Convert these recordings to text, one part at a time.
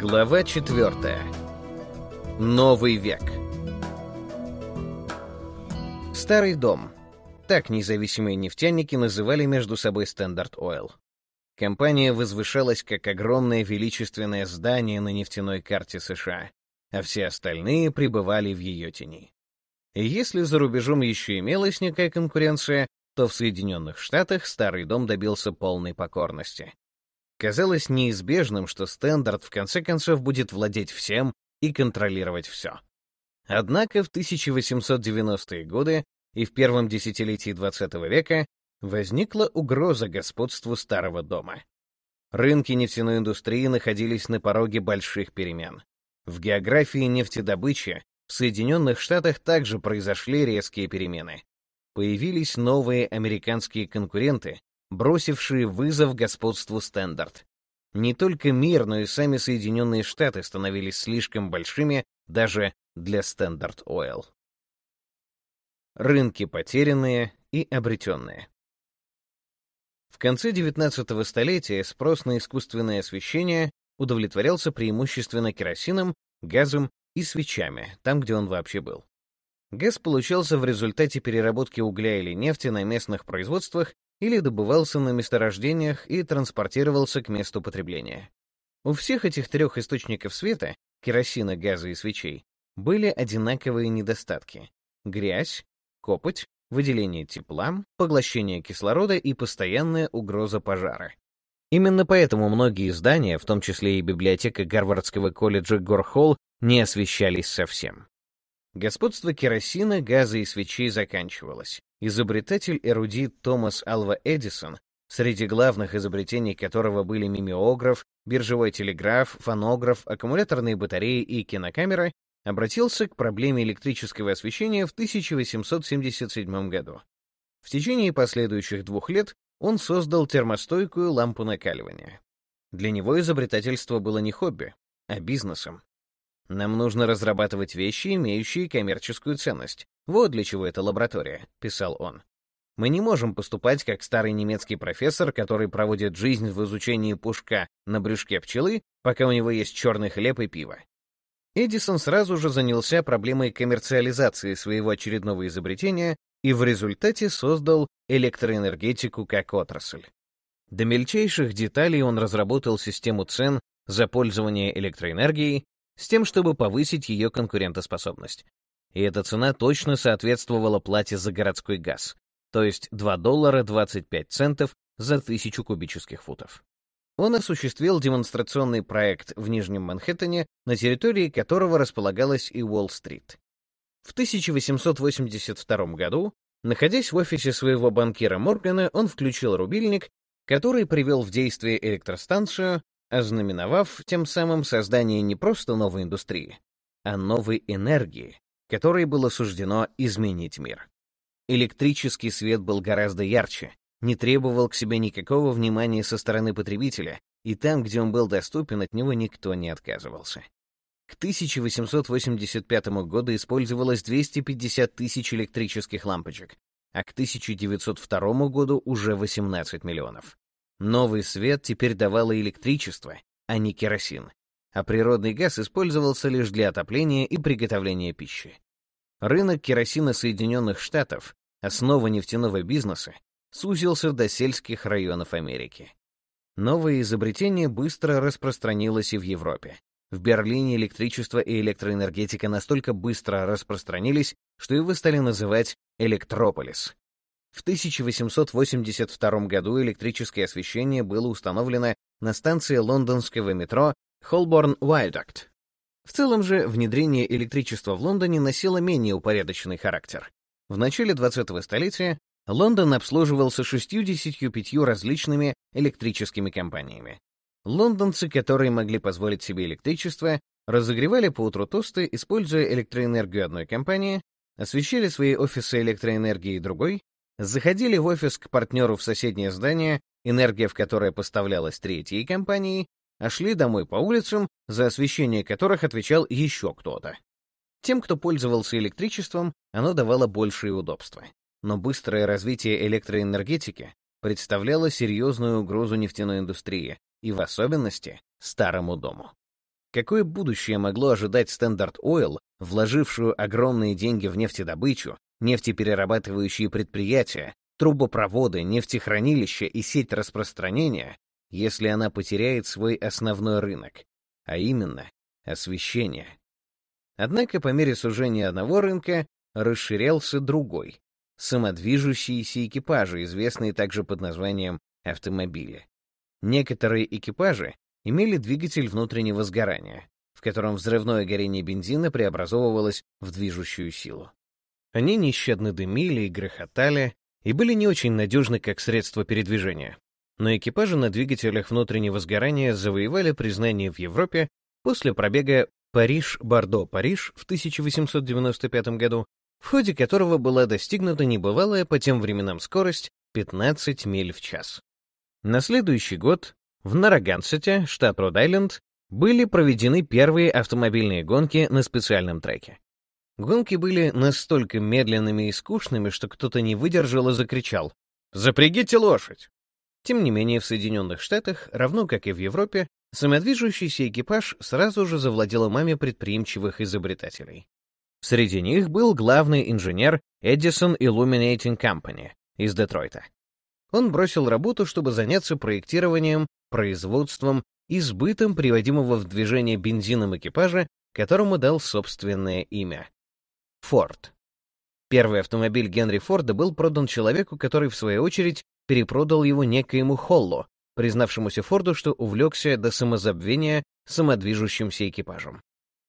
Глава 4. Новый век. Старый дом. Так независимые нефтяники называли между собой Standard Oil. Компания возвышалась как огромное величественное здание на нефтяной карте США, а все остальные пребывали в ее тени. И если за рубежом еще имелась некая конкуренция, то в Соединенных Штатах Старый дом добился полной покорности. Казалось неизбежным, что Стендарт в конце концов будет владеть всем и контролировать все. Однако в 1890-е годы и в первом десятилетии XX века возникла угроза господству Старого дома. Рынки нефтяной индустрии находились на пороге больших перемен. В географии нефтедобычи в Соединенных Штатах также произошли резкие перемены. Появились новые американские конкуренты, бросившие вызов господству Стендарт. Не только мир, но и сами Соединенные Штаты становились слишком большими даже для Standard Oil. Рынки потерянные и обретенные. В конце XIX столетия спрос на искусственное освещение удовлетворялся преимущественно керосином, газом и свечами, там, где он вообще был. Газ получался в результате переработки угля или нефти на местных производствах или добывался на месторождениях и транспортировался к месту потребления. У всех этих трех источников света — керосина, газа и свечей — были одинаковые недостатки — грязь, копоть, выделение тепла, поглощение кислорода и постоянная угроза пожара. Именно поэтому многие здания, в том числе и библиотека Гарвардского колледжа Горхолл, не освещались совсем. Господство керосина, газа и свечей заканчивалось. Изобретатель-эрудит Томас Алва Эдисон, среди главных изобретений которого были мимеограф, биржевой телеграф, фонограф, аккумуляторные батареи и кинокамера, обратился к проблеме электрического освещения в 1877 году. В течение последующих двух лет он создал термостойкую лампу накаливания. Для него изобретательство было не хобби, а бизнесом. Нам нужно разрабатывать вещи, имеющие коммерческую ценность. Вот для чего эта лаборатория, писал он. Мы не можем поступать как старый немецкий профессор, который проводит жизнь в изучении пушка на брюшке пчелы, пока у него есть черный хлеб и пиво. Эдисон сразу же занялся проблемой коммерциализации своего очередного изобретения и в результате создал электроэнергетику как отрасль. До мельчайших деталей он разработал систему цен за пользование электроэнергией, с тем, чтобы повысить ее конкурентоспособность. И эта цена точно соответствовала плате за городской газ, то есть 2 доллара 25 центов за тысячу кубических футов. Он осуществил демонстрационный проект в Нижнем Манхэттене, на территории которого располагалась и Уолл-стрит. В 1882 году, находясь в офисе своего банкира Моргана, он включил рубильник, который привел в действие электростанцию, ознаменовав тем самым создание не просто новой индустрии, а новой энергии, которой было суждено изменить мир. Электрический свет был гораздо ярче, не требовал к себе никакого внимания со стороны потребителя, и там, где он был доступен, от него никто не отказывался. К 1885 году использовалось 250 тысяч электрических лампочек, а к 1902 году уже 18 миллионов. Новый свет теперь давало электричество, а не керосин, а природный газ использовался лишь для отопления и приготовления пищи. Рынок керосина Соединенных Штатов, основа нефтяного бизнеса, сузился до сельских районов Америки. Новое изобретение быстро распространилось и в Европе. В Берлине электричество и электроэнергетика настолько быстро распространились, что его стали называть «электрополис». В 1882 году электрическое освещение было установлено на станции лондонского метро Холборн-Уайлдакт. В целом же внедрение электричества в Лондоне носило менее упорядоченный характер. В начале 20-го столетия Лондон обслуживался 65 различными электрическими компаниями. Лондонцы, которые могли позволить себе электричество, разогревали по утру тосты, используя электроэнергию одной компании, освещали свои офисы электроэнергией другой, заходили в офис к партнеру в соседнее здание, энергия в которое поставлялась третьей компанией, а шли домой по улицам, за освещение которых отвечал еще кто-то. Тем, кто пользовался электричеством, оно давало большие удобства. Но быстрое развитие электроэнергетики представляло серьезную угрозу нефтяной индустрии и, в особенности, старому дому. какое будущее могло ожидать Standard Oil, вложившую огромные деньги в нефтедобычу, нефтеперерабатывающие предприятия, трубопроводы, нефтехранилища и сеть распространения, если она потеряет свой основной рынок, а именно освещение. Однако по мере сужения одного рынка расширялся другой — самодвижущиеся экипажи, известные также под названием автомобили. Некоторые экипажи имели двигатель внутреннего сгорания, в котором взрывное горение бензина преобразовывалось в движущую силу. Они нещадно дымили и грохотали, и были не очень надежны как средство передвижения. Но экипажи на двигателях внутреннего сгорания завоевали признание в Европе после пробега Париж-Бордо-Париж в 1895 году, в ходе которого была достигнута небывалая по тем временам скорость 15 миль в час. На следующий год в Нарагансете, штат Род-Айленд, были проведены первые автомобильные гонки на специальном треке. Гонки были настолько медленными и скучными, что кто-то не выдержал и закричал «Запрягите лошадь!». Тем не менее, в Соединенных Штатах, равно как и в Европе, самодвижущийся экипаж сразу же завладел умами предприимчивых изобретателей. Среди них был главный инженер Edison Illuminating Company из Детройта. Он бросил работу, чтобы заняться проектированием, производством и сбытом приводимого в движение бензином экипажа, которому дал собственное имя — Форд. Первый автомобиль Генри Форда был продан человеку, который, в свою очередь, перепродал его некоему Холлу, признавшемуся Форду, что увлекся до самозабвения самодвижущимся экипажем.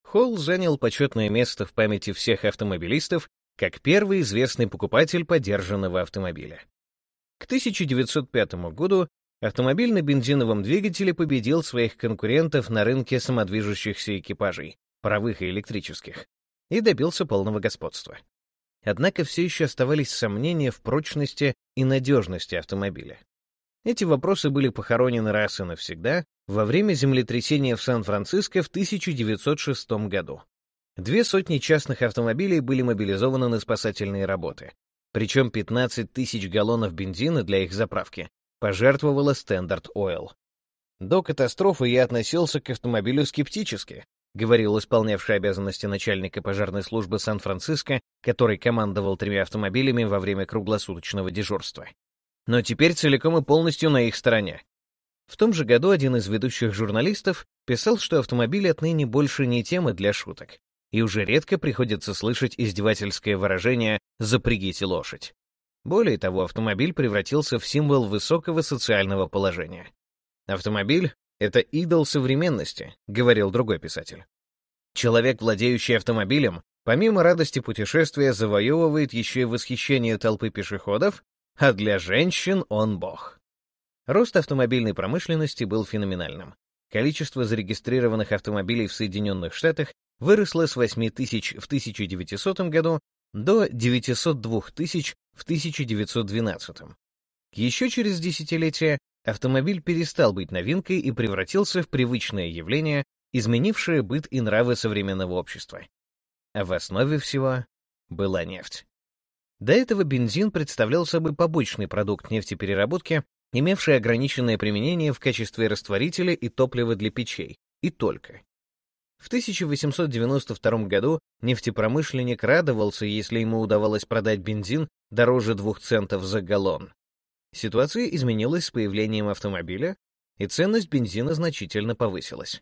Холл занял почетное место в памяти всех автомобилистов как первый известный покупатель подержанного автомобиля. К 1905 году автомобиль на бензиновом двигателе победил своих конкурентов на рынке самодвижущихся экипажей, паровых и электрических, и добился полного господства. Однако все еще оставались сомнения в прочности и надежности автомобиля. Эти вопросы были похоронены раз и навсегда во время землетрясения в Сан-Франциско в 1906 году. Две сотни частных автомобилей были мобилизованы на спасательные работы. Причем 15 тысяч галлонов бензина для их заправки пожертвовала Standard Oil. До катастрофы я относился к автомобилю скептически, говорил исполнявший обязанности начальника пожарной службы Сан-Франциско, который командовал тремя автомобилями во время круглосуточного дежурства но теперь целиком и полностью на их стороне. В том же году один из ведущих журналистов писал, что автомобили отныне больше не темы для шуток, и уже редко приходится слышать издевательское выражение «запрягите лошадь». Более того, автомобиль превратился в символ высокого социального положения. «Автомобиль — это идол современности», — говорил другой писатель. Человек, владеющий автомобилем, помимо радости путешествия, завоевывает еще и восхищение толпы пешеходов а для женщин он бог. Рост автомобильной промышленности был феноменальным. Количество зарегистрированных автомобилей в Соединенных Штатах выросло с 8 тысяч в 1900 году до 902 тысяч в 1912. Еще через десятилетие автомобиль перестал быть новинкой и превратился в привычное явление, изменившее быт и нравы современного общества. А в основе всего была нефть. До этого бензин представлял собой побочный продукт нефтепереработки, имевший ограниченное применение в качестве растворителя и топлива для печей, и только. В 1892 году нефтепромышленник радовался, если ему удавалось продать бензин дороже 2 центов за галлон. Ситуация изменилась с появлением автомобиля, и ценность бензина значительно повысилась.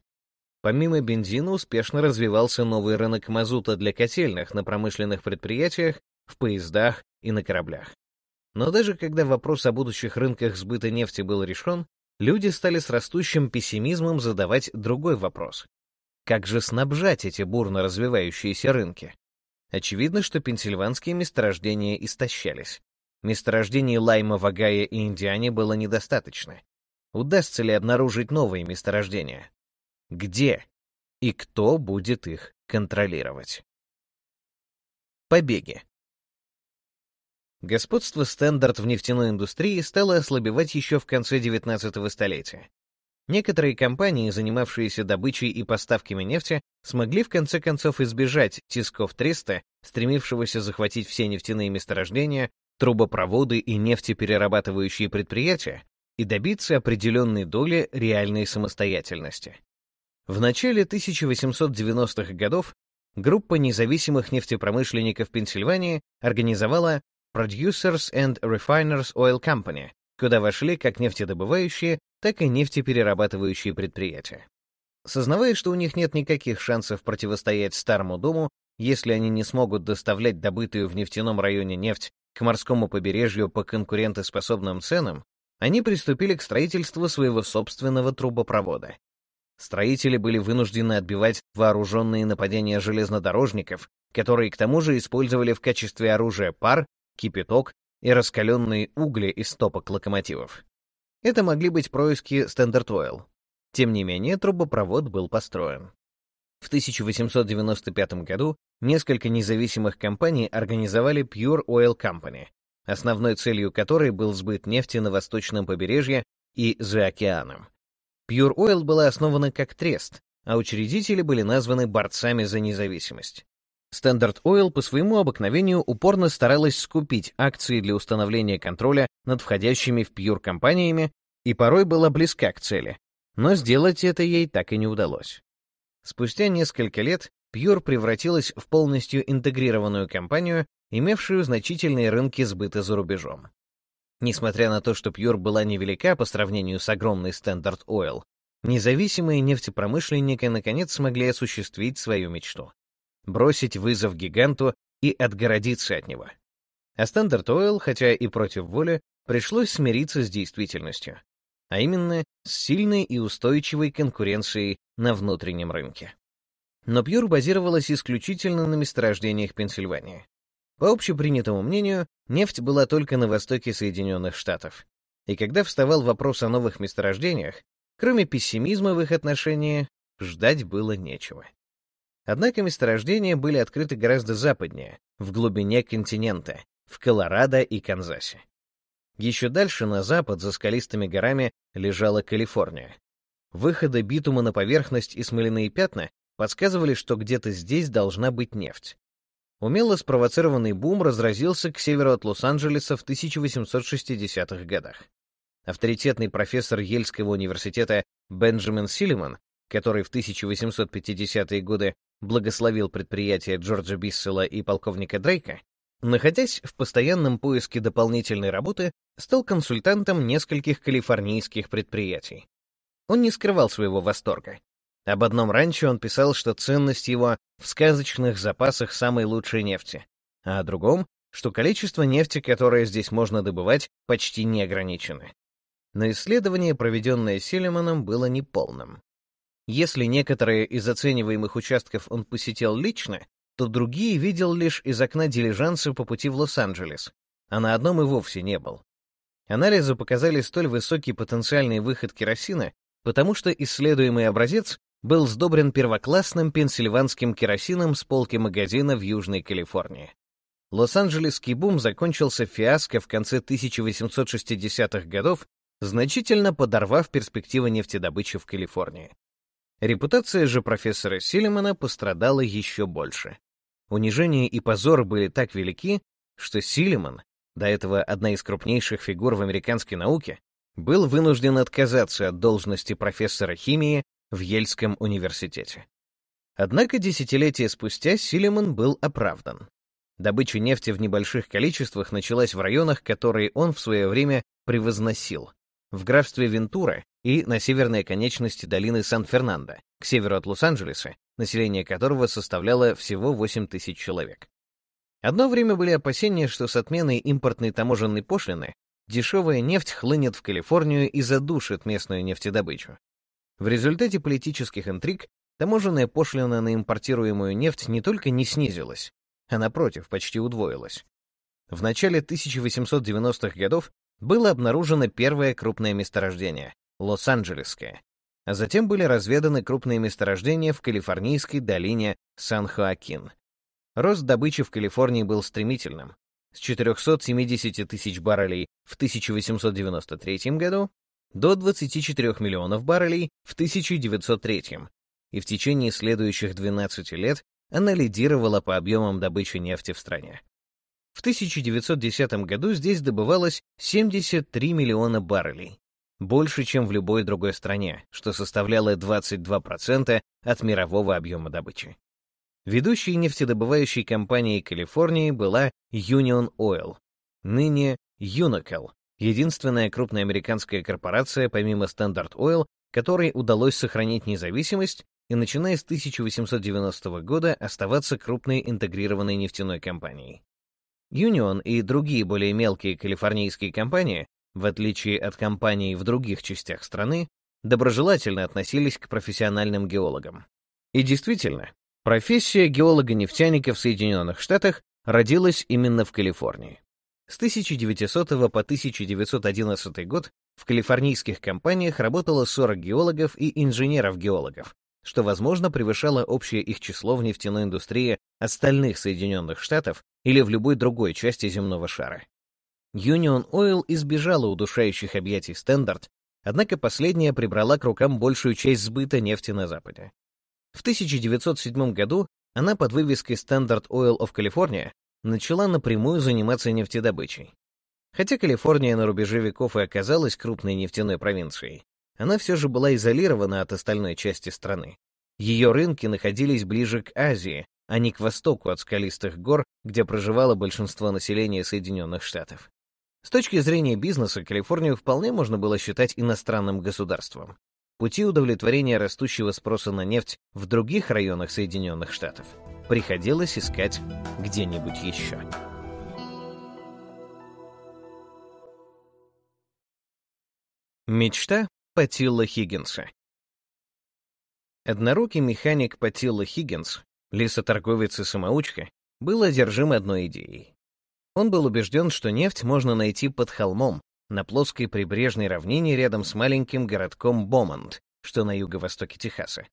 Помимо бензина успешно развивался новый рынок мазута для котельных на промышленных предприятиях в поездах и на кораблях. Но даже когда вопрос о будущих рынках сбыта нефти был решен, люди стали с растущим пессимизмом задавать другой вопрос. Как же снабжать эти бурно развивающиеся рынки? Очевидно, что пенсильванские месторождения истощались. Месторождений лайма в Огайо и Индиане было недостаточно. Удастся ли обнаружить новые месторождения? Где? И кто будет их контролировать? Побеги. Господство стандарт в нефтяной индустрии стало ослабевать еще в конце XIX столетия. Некоторые компании, занимавшиеся добычей и поставками нефти, смогли в конце концов избежать тисков Треста, стремившегося захватить все нефтяные месторождения, трубопроводы и нефтеперерабатывающие предприятия и добиться определенной доли реальной самостоятельности. В начале 1890-х годов группа независимых нефтепромышленников Пенсильвании организовала Producers and Refiners Oil Company, куда вошли как нефтедобывающие, так и нефтеперерабатывающие предприятия. Сознавая, что у них нет никаких шансов противостоять Старому дому, если они не смогут доставлять добытую в нефтяном районе нефть к морскому побережью по конкурентоспособным ценам, они приступили к строительству своего собственного трубопровода. Строители были вынуждены отбивать вооруженные нападения железнодорожников, которые к тому же использовали в качестве оружия пар, кипяток и раскаленные угли из стопок локомотивов. Это могли быть происки Standard Oil. Тем не менее, трубопровод был построен. В 1895 году несколько независимых компаний организовали Pure Oil Company, основной целью которой был сбыт нефти на восточном побережье и за океаном. Pure Oil была основана как трест, а учредители были названы борцами за независимость. Standard Oil по своему обыкновению упорно старалась скупить акции для установления контроля над входящими в Pure компаниями и порой была близка к цели, но сделать это ей так и не удалось. Спустя несколько лет Pure превратилась в полностью интегрированную компанию, имевшую значительные рынки сбыта за рубежом. Несмотря на то, что Pure была невелика по сравнению с огромной Standard Oil, независимые нефтепромышленники наконец смогли осуществить свою мечту — бросить вызов гиганту и отгородиться от него. А Standard Oil, хотя и против воли, пришлось смириться с действительностью, а именно с сильной и устойчивой конкуренцией на внутреннем рынке. Но Пьюр базировалась исключительно на месторождениях Пенсильвании. По общепринятому мнению, нефть была только на востоке Соединенных Штатов. И когда вставал вопрос о новых месторождениях, кроме пессимизма в их отношении, ждать было нечего. Однако месторождения были открыты гораздо западнее, в глубине континента, в Колорадо и Канзасе. Еще дальше, на запад, за скалистыми горами, лежала Калифорния. Выходы битума на поверхность и смоляные пятна подсказывали, что где-то здесь должна быть нефть. Умело спровоцированный бум разразился к северу от Лос-Анджелеса в 1860-х годах. Авторитетный профессор Ельского университета Бенджамин Силиман, который в 1850-е годы благословил предприятия Джорджа Биссела и полковника Дрейка, находясь в постоянном поиске дополнительной работы, стал консультантом нескольких калифорнийских предприятий. Он не скрывал своего восторга. Об одном ранчо он писал, что ценность его в сказочных запасах самой лучшей нефти, а о другом, что количество нефти, которое здесь можно добывать, почти не ограничено. Но исследование, проведенное Селеманом, было неполным. Если некоторые из оцениваемых участков он посетил лично, то другие видел лишь из окна дилижанса по пути в Лос-Анджелес, а на одном и вовсе не был. Анализы показали столь высокий потенциальный выход керосина, потому что исследуемый образец был сдобрен первоклассным пенсильванским керосином с полки магазина в Южной Калифорнии. Лос-Анджелесский бум закончился фиаско в конце 1860-х годов, значительно подорвав перспективы нефтедобычи в Калифорнии. Репутация же профессора Силимана пострадала еще больше. Унижение и позор были так велики, что Силиман, до этого одна из крупнейших фигур в американской науке, был вынужден отказаться от должности профессора химии в Ельском университете. Однако десятилетия спустя Силиман был оправдан. Добыча нефти в небольших количествах началась в районах, которые он в свое время превозносил, в графстве Вентура и на северной конечности долины Сан-Фернандо, к северу от Лос-Анджелеса, население которого составляло всего 8 тысяч человек. Одно время были опасения, что с отменой импортной таможенной пошлины дешевая нефть хлынет в Калифорнию и задушит местную нефтедобычу. В результате политических интриг таможенная пошлина на импортируемую нефть не только не снизилась, а напротив, почти удвоилась. В начале 1890-х годов было обнаружено первое крупное месторождение — Лос-Анджелесское, а затем были разведаны крупные месторождения в калифорнийской долине Сан-Хоакин. Рост добычи в Калифорнии был стремительным. С 470 тысяч баррелей в 1893 году до 24 миллионов баррелей в 1903 и в течение следующих 12 лет она лидировала по объемам добычи нефти в стране. В 1910 году здесь добывалось 73 миллиона баррелей. Больше, чем в любой другой стране, что составляло 22% от мирового объема добычи. Ведущей нефтедобывающей компанией Калифорнии была Union Oil, ныне Unocal, единственная крупная американская корпорация, помимо Standard Oil, которой удалось сохранить независимость и, начиная с 1890 года, оставаться крупной интегрированной нефтяной компанией. Union и другие более мелкие калифорнийские компании, в отличие от компаний в других частях страны, доброжелательно относились к профессиональным геологам. И действительно, профессия геолога-нефтяника в Соединенных Штатах родилась именно в Калифорнии. С 1900 по 1911 год в калифорнийских компаниях работало 40 геологов и инженеров-геологов, что, возможно, превышало общее их число в нефтяной индустрии остальных Соединенных Штатов или в любой другой части земного шара. Union Oil избежала удушающих объятий Standard, однако последняя прибрала к рукам большую часть сбыта нефти на Западе. В 1907 году она под вывеской Standard Oil of California начала напрямую заниматься нефтедобычей. Хотя Калифорния на рубеже веков и оказалась крупной нефтяной провинцией, она все же была изолирована от остальной части страны. Ее рынки находились ближе к Азии, а не к востоку от скалистых гор, где проживало большинство населения Соединенных Штатов. С точки зрения бизнеса, Калифорнию вполне можно было считать иностранным государством. Пути удовлетворения растущего спроса на нефть в других районах Соединенных Штатов приходилось искать где-нибудь еще. Мечта Патилла Хиггинса Однорукий механик Патилла Хиггинс, лесоторговец и самоучка, был одержим одной идеей. Он был убежден, что нефть можно найти под холмом, на плоской прибрежной равнине рядом с маленьким городком Бомонд, что на юго-востоке Техаса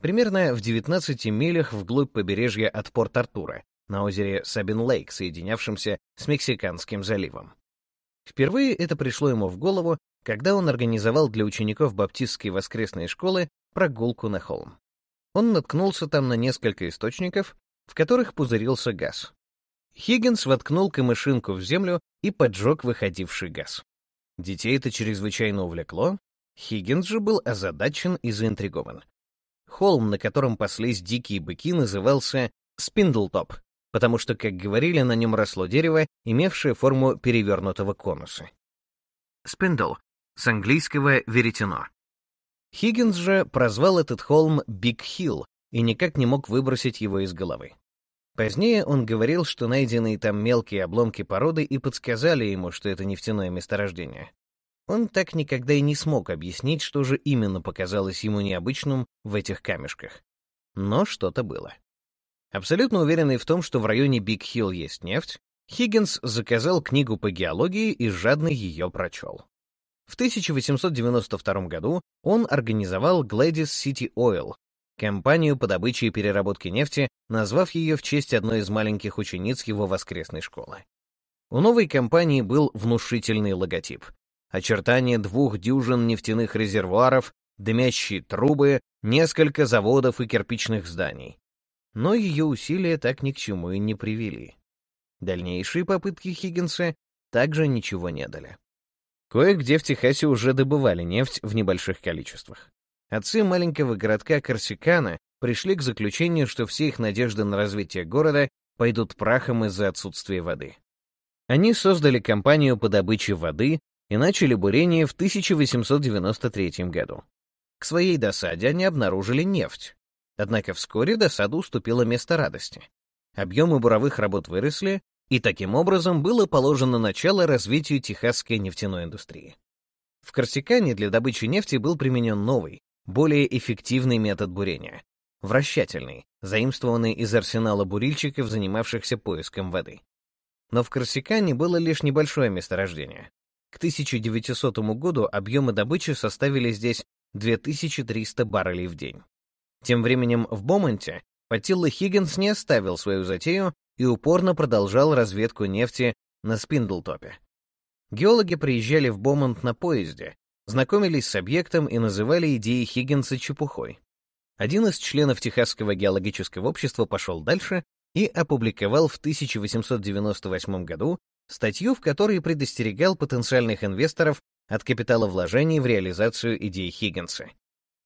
примерно в 19 милях вглубь побережья от Порт-Артура, на озере Сабин-Лейк, соединявшемся с Мексиканским заливом. Впервые это пришло ему в голову, когда он организовал для учеников баптистской воскресной школы прогулку на холм. Он наткнулся там на несколько источников, в которых пузырился газ. Хиггинс воткнул камышинку в землю и поджег выходивший газ. Детей это чрезвычайно увлекло, Хиггинс же был озадачен и заинтригован. Холм, на котором паслись дикие быки, назывался Спиндлтоп, потому что, как говорили, на нем росло дерево, имевшее форму перевернутого конуса. Spindle с английского веретено. Хиггинс же прозвал этот холм Биг Хилл и никак не мог выбросить его из головы. Позднее он говорил, что найденные там мелкие обломки породы и подсказали ему, что это нефтяное месторождение. Он так никогда и не смог объяснить, что же именно показалось ему необычным в этих камешках. Но что-то было. Абсолютно уверенный в том, что в районе Биг-Хилл есть нефть, Хиггинс заказал книгу по геологии и жадно ее прочел. В 1892 году он организовал Gladys City Oil, компанию по добыче и переработке нефти, назвав ее в честь одной из маленьких учениц его воскресной школы. У новой компании был внушительный логотип очертания двух дюжин нефтяных резервуаров, дымящие трубы, несколько заводов и кирпичных зданий. Но ее усилия так ни к чему и не привели. Дальнейшие попытки Хиггинса также ничего не дали. Кое-где в Техасе уже добывали нефть в небольших количествах. Отцы маленького городка Корсикана пришли к заключению, что все их надежды на развитие города пойдут прахом из-за отсутствия воды. Они создали компанию по добыче воды, и начали бурение в 1893 году. К своей досаде они обнаружили нефть. Однако вскоре досада уступила место радости. Объемы буровых работ выросли, и таким образом было положено начало развитию техасской нефтяной индустрии. В Корсикане для добычи нефти был применен новый, более эффективный метод бурения — вращательный, заимствованный из арсенала бурильщиков, занимавшихся поиском воды. Но в Корсикане было лишь небольшое месторождение, к 1900 году объемы добычи составили здесь 2300 баррелей в день. Тем временем в Бомонте Патилла Хиггинс не оставил свою затею и упорно продолжал разведку нефти на Спиндлтопе. Геологи приезжали в Бомонт на поезде, знакомились с объектом и называли идеи Хиггинса чепухой. Один из членов Техасского геологического общества пошел дальше и опубликовал в 1898 году статью, в которой предостерегал потенциальных инвесторов от капитала вложений в реализацию идей Хиггинса.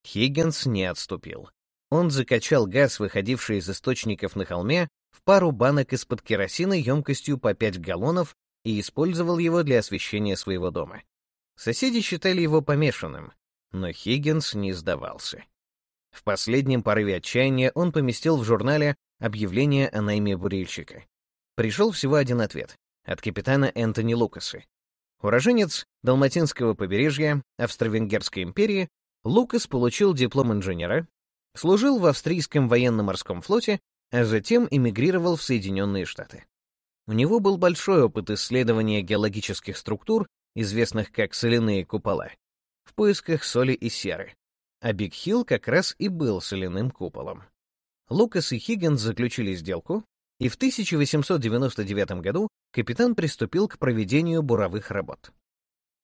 Хиггинс не отступил. Он закачал газ, выходивший из источников на холме, в пару банок из-под керосина емкостью по 5 галлонов и использовал его для освещения своего дома. Соседи считали его помешанным, но Хиггинс не сдавался. В последнем порыве отчаяния он поместил в журнале объявление о найме бурильщика. Пришел всего один ответ — от капитана Энтони Лукаса. Уроженец Далматинского побережья Австро-Венгерской империи, Лукас получил диплом инженера, служил в австрийском военно-морском флоте, а затем эмигрировал в Соединенные Штаты. У него был большой опыт исследования геологических структур, известных как соляные купола, в поисках соли и серы, а Биг Хилл как раз и был соляным куполом. Лукас и Хиггинс заключили сделку, и в 1899 году капитан приступил к проведению буровых работ.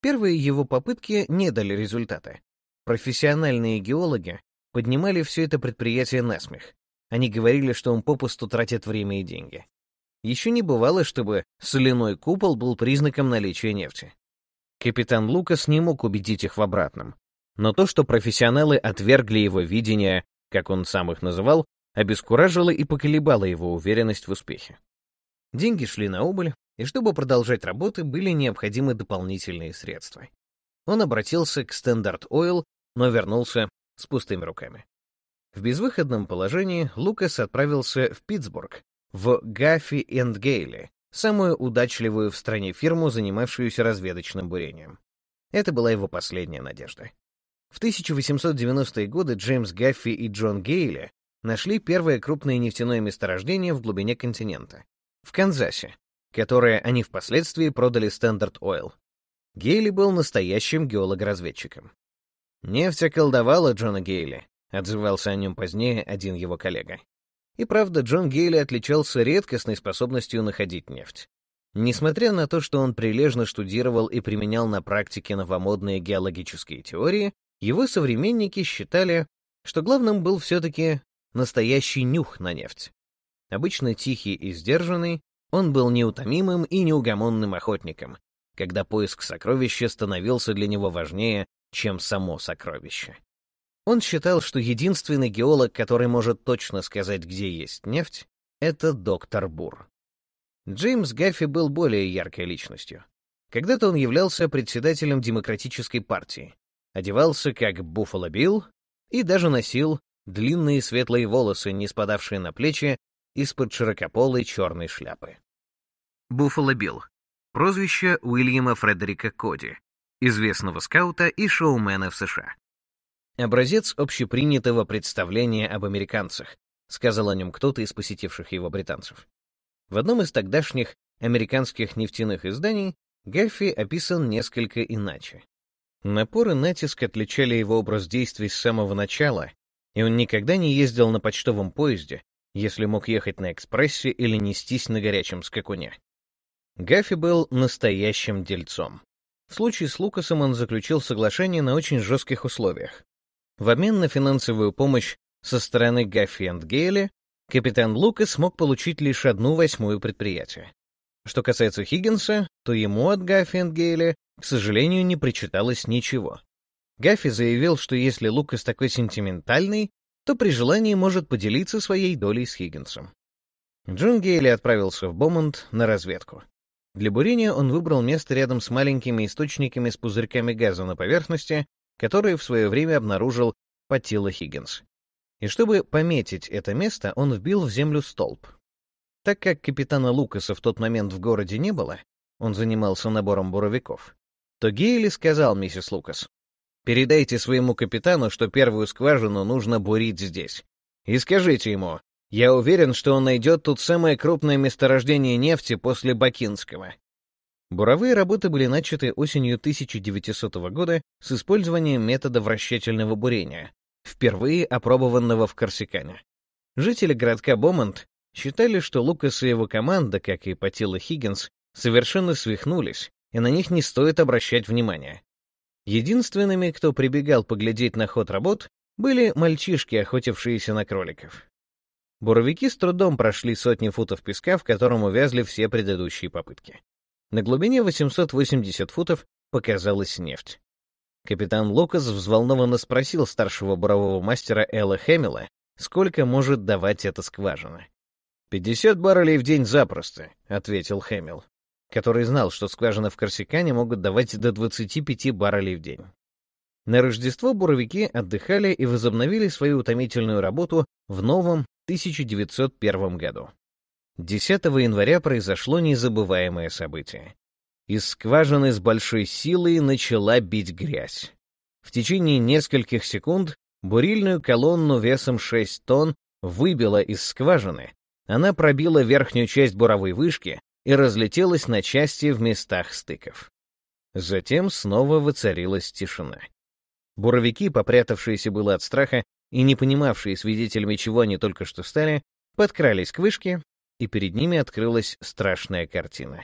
Первые его попытки не дали результата. Профессиональные геологи поднимали все это предприятие на смех. Они говорили, что он попусту тратит время и деньги. Еще не бывало, чтобы соляной купол был признаком наличия нефти. Капитан Лукас не мог убедить их в обратном. Но то, что профессионалы отвергли его видение, как он сам их называл, обескуражило и поколебало его уверенность в успехе. Деньги шли на убыль, и чтобы продолжать работы, были необходимы дополнительные средства. Он обратился к Standard Oil, но вернулся с пустыми руками. В безвыходном положении Лукас отправился в Питтсбург, в Гаффи энд Гейли, самую удачливую в стране фирму, занимавшуюся разведочным бурением. Это была его последняя надежда. В 1890-е годы Джеймс Гаффи и Джон Гейли нашли первое крупное нефтяное месторождение в глубине континента, в Канзасе, которое они впоследствии продали Standard Oil. Гейли был настоящим геолог-разведчиком. «Нефть околдовала Джона Гейли», — отзывался о нем позднее один его коллега. И правда, Джон Гейли отличался редкостной способностью находить нефть. Несмотря на то, что он прилежно штудировал и применял на практике новомодные геологические теории, его современники считали, что главным был все-таки настоящий нюх на нефть. Обычно тихий и сдержанный, он был неутомимым и неугомонным охотником, когда поиск сокровища становился для него важнее, чем само сокровище. Он считал, что единственный геолог, который может точно сказать, где есть нефть, это доктор Бур. Джеймс Гаффи был более яркой личностью. Когда-то он являлся председателем Демократической партии, одевался как Буффало Билл и даже носил длинные светлые волосы, не спадавшие на плечи, из-под широкополой черной шляпы. Буффало Билл. Прозвище Уильяма Фредерика Коди, известного скаута и шоумена в США. Образец общепринятого представления об американцах, сказал о нем кто-то из посетивших его британцев. В одном из тогдашних американских нефтяных изданий Гаффи описан несколько иначе. Напор и натиск отличали его образ действий с самого начала, и он никогда не ездил на почтовом поезде, если мог ехать на экспрессе или нестись на горячем скакуне. Гаффи был настоящим дельцом. В случае с Лукасом он заключил соглашение на очень жестких условиях. В обмен на финансовую помощь со стороны Гаффи энд Гейли капитан Лукас мог получить лишь одну восьмую предприятия. Что касается Хиггинса, то ему от Гаффи энд Гейли, к сожалению, не причиталось ничего. Гаффи заявил, что если Лукас такой сентиментальный, то при желании может поделиться своей долей с Хиггинсом. Джон Гейли отправился в Бомонд на разведку. Для бурения он выбрал место рядом с маленькими источниками с пузырьками газа на поверхности, которые в свое время обнаружил Патила Хиггинс. И чтобы пометить это место, он вбил в землю столб. Так как капитана Лукаса в тот момент в городе не было, он занимался набором буровиков, то Гейли сказал миссис Лукас, Передайте своему капитану, что первую скважину нужно бурить здесь. И скажите ему, я уверен, что он найдет тут самое крупное месторождение нефти после Бакинского. Буровые работы были начаты осенью 1900 года с использованием метода вращательного бурения, впервые опробованного в Корсикане. Жители городка Бомонд считали, что Лукас и его команда, как и Патила Хиггинс, совершенно свихнулись, и на них не стоит обращать внимания. Единственными, кто прибегал поглядеть на ход работ, были мальчишки, охотившиеся на кроликов. Буровики с трудом прошли сотни футов песка, в котором увязли все предыдущие попытки. На глубине 880 футов показалась нефть. Капитан Лукас взволнованно спросил старшего бурового мастера Элла Хэмилла, сколько может давать эта скважина. «Пятьдесят баррелей в день запросто», — ответил Хэмилл, который знал, что скважины в Корсикане могут давать до 25 баррелей в день. На Рождество буровики отдыхали и возобновили свою утомительную работу в новом 1901 году. 10 января произошло незабываемое событие. Из скважины с большой силой начала бить грязь. В течение нескольких секунд бурильную колонну весом 6 тонн выбила из скважины, она пробила верхнюю часть буровой вышки и разлетелась на части в местах стыков. Затем снова воцарилась тишина. Буровики, попрятавшиеся было от страха и не понимавшие свидетелями, чего они только что стали, подкрались к вышке, и перед ними открылась страшная картина.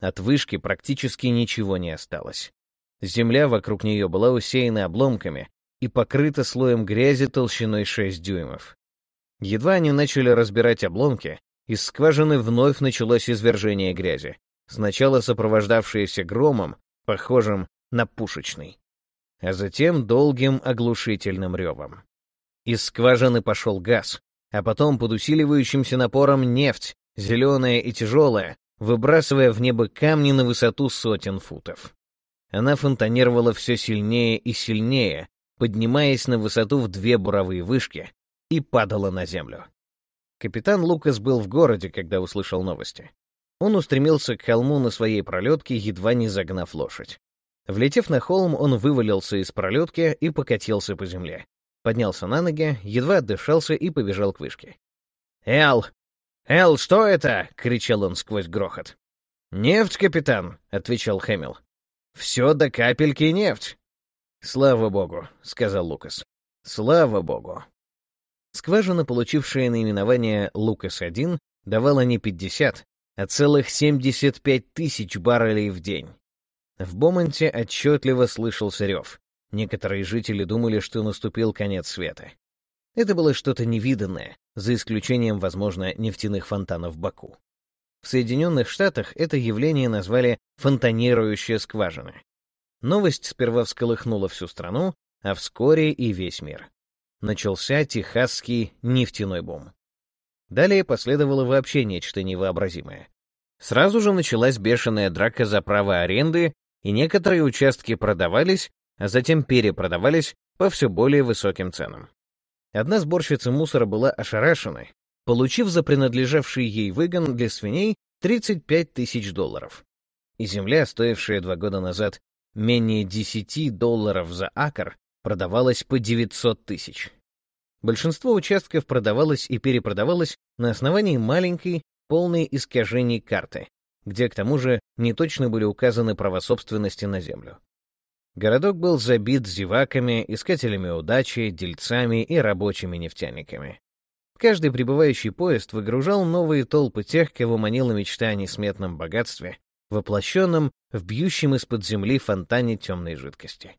От вышки практически ничего не осталось. Земля вокруг нее была усеяна обломками и покрыта слоем грязи толщиной 6 дюймов. Едва они начали разбирать обломки, из скважины вновь началось извержение грязи, сначала сопровождавшееся громом, похожим на пушечный, а затем долгим оглушительным ревом. Из скважины пошел газ, а потом под усиливающимся напором нефть, зеленая и тяжелая, выбрасывая в небо камни на высоту сотен футов. Она фонтанировала все сильнее и сильнее, поднимаясь на высоту в две буровые вышки, и падала на землю. Капитан Лукас был в городе, когда услышал новости. Он устремился к холму на своей пролетке, едва не загнав лошадь. Влетев на холм, он вывалился из пролетки и покатился по земле. Поднялся на ноги, едва отдышался и побежал к вышке. «Эл! Эл, что это?» — кричал он сквозь грохот. «Нефть, капитан!» — отвечал Хэмилл. «Все до капельки нефть!» «Слава богу!» — сказал Лукас. «Слава богу!» Скважина, получившая наименование «Лукас-1», давала не 50, а целых 75 тысяч баррелей в день. В Бомонте отчетливо слышался рев. Некоторые жители думали, что наступил конец света. Это было что-то невиданное, за исключением, возможно, нефтяных фонтанов Баку. В Соединенных Штатах это явление назвали «фонтанирующая скважина». Новость сперва всколыхнула всю страну, а вскоре и весь мир начался техасский нефтяной бум. Далее последовало вообще нечто невообразимое. Сразу же началась бешеная драка за право аренды, и некоторые участки продавались, а затем перепродавались по все более высоким ценам. Одна сборщица мусора была ошарашена, получив за принадлежавший ей выгон для свиней 35 тысяч долларов. И земля, стоившая два года назад менее 10 долларов за акр, продавалось по 900 тысяч. Большинство участков продавалось и перепродавалось на основании маленькой, полной искажений карты, где к тому же не точно были указаны права собственности на землю. Городок был забит зеваками, искателями удачи, дельцами и рабочими нефтяниками. Каждый прибывающий поезд выгружал новые толпы тех, кого манила мечта о несметном богатстве, воплощенном в бьющем из-под земли фонтане темной жидкости.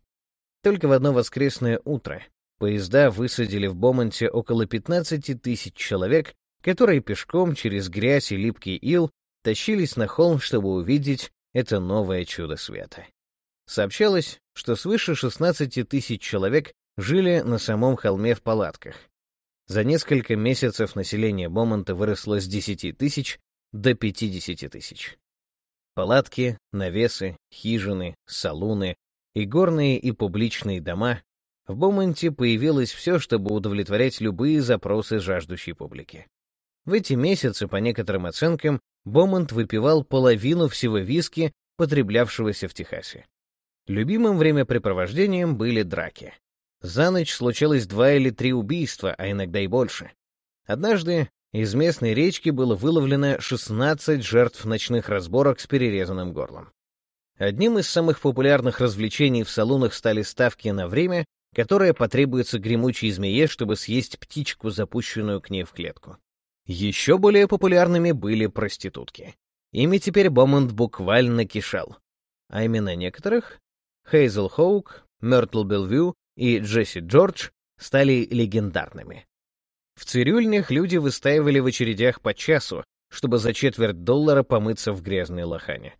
Только в одно воскресное утро поезда высадили в Бомонте около 15 тысяч человек, которые пешком через грязь и липкий ил тащились на холм, чтобы увидеть это новое чудо света. Сообщалось, что свыше 16 тысяч человек жили на самом холме в палатках. За несколько месяцев население Бомонта выросло с 10 тысяч до 50 тысяч. Палатки, навесы, хижины, салуны, и горные и публичные дома, в Бомонте появилось все, чтобы удовлетворять любые запросы жаждущей публики. В эти месяцы, по некоторым оценкам, Бомонт выпивал половину всего виски, потреблявшегося в Техасе. Любимым времяпрепровождением были драки. За ночь случалось два или три убийства, а иногда и больше. Однажды из местной речки было выловлено 16 жертв ночных разборок с перерезанным горлом. Одним из самых популярных развлечений в салунах стали ставки на время, которое потребуется гремучей змее, чтобы съесть птичку, запущенную к ней в клетку. Еще более популярными были проститутки. Ими теперь Бомонд буквально кишел. А имена некоторых — Хейзел Хоук, Мертл Белвью и Джесси Джордж — стали легендарными. В цирюльнях люди выстаивали в очередях по часу, чтобы за четверть доллара помыться в грязной лохане.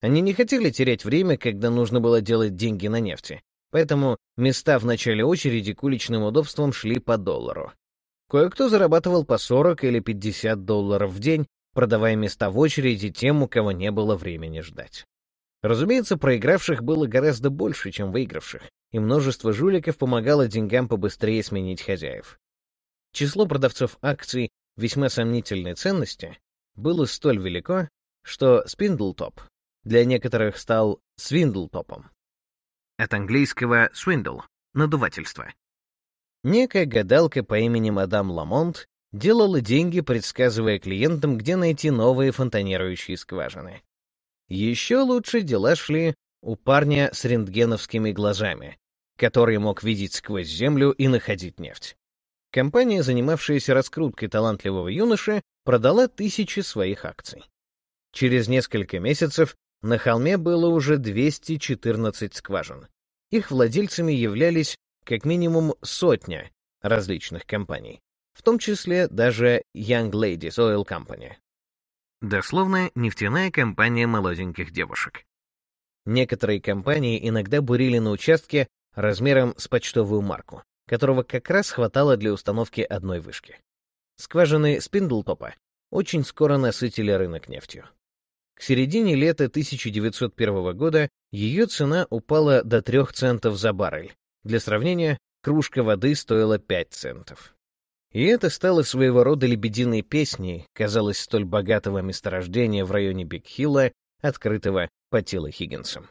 Они не хотели терять время, когда нужно было делать деньги на нефти, поэтому места в начале очереди к уличным удобствам шли по доллару. Кое-кто зарабатывал по 40 или 50 долларов в день, продавая места в очереди тем, у кого не было времени ждать. Разумеется, проигравших было гораздо больше, чем выигравших, и множество жуликов помогало деньгам побыстрее сменить хозяев. Число продавцов акций весьма сомнительной ценности было столь велико, что Спиндлтоп для некоторых стал Свиндлтопом. От английского swindle — надувательство. Некая гадалка по имени мадам Ламонт делала деньги, предсказывая клиентам, где найти новые фонтанирующие скважины. Еще лучше дела шли у парня с рентгеновскими глазами, который мог видеть сквозь землю и находить нефть. Компания, занимавшаяся раскруткой талантливого юноши, продала тысячи своих акций. Через несколько месяцев на холме было уже 214 скважин. Их владельцами являлись как минимум сотня различных компаний, в том числе даже Young Ladies Oil Company. Дословно, нефтяная компания молоденьких девушек. Некоторые компании иногда бурили на участке размером с почтовую марку, которого как раз хватало для установки одной вышки. Скважины Спиндлтопа очень скоро насытили рынок нефтью. К середине лета 1901 года ее цена упала до 3 центов за баррель, для сравнения, кружка воды стоила 5 центов. И это стало своего рода лебединой песней, казалось, столь богатого месторождения в районе Бигхилла, открытого по Хиггинсом.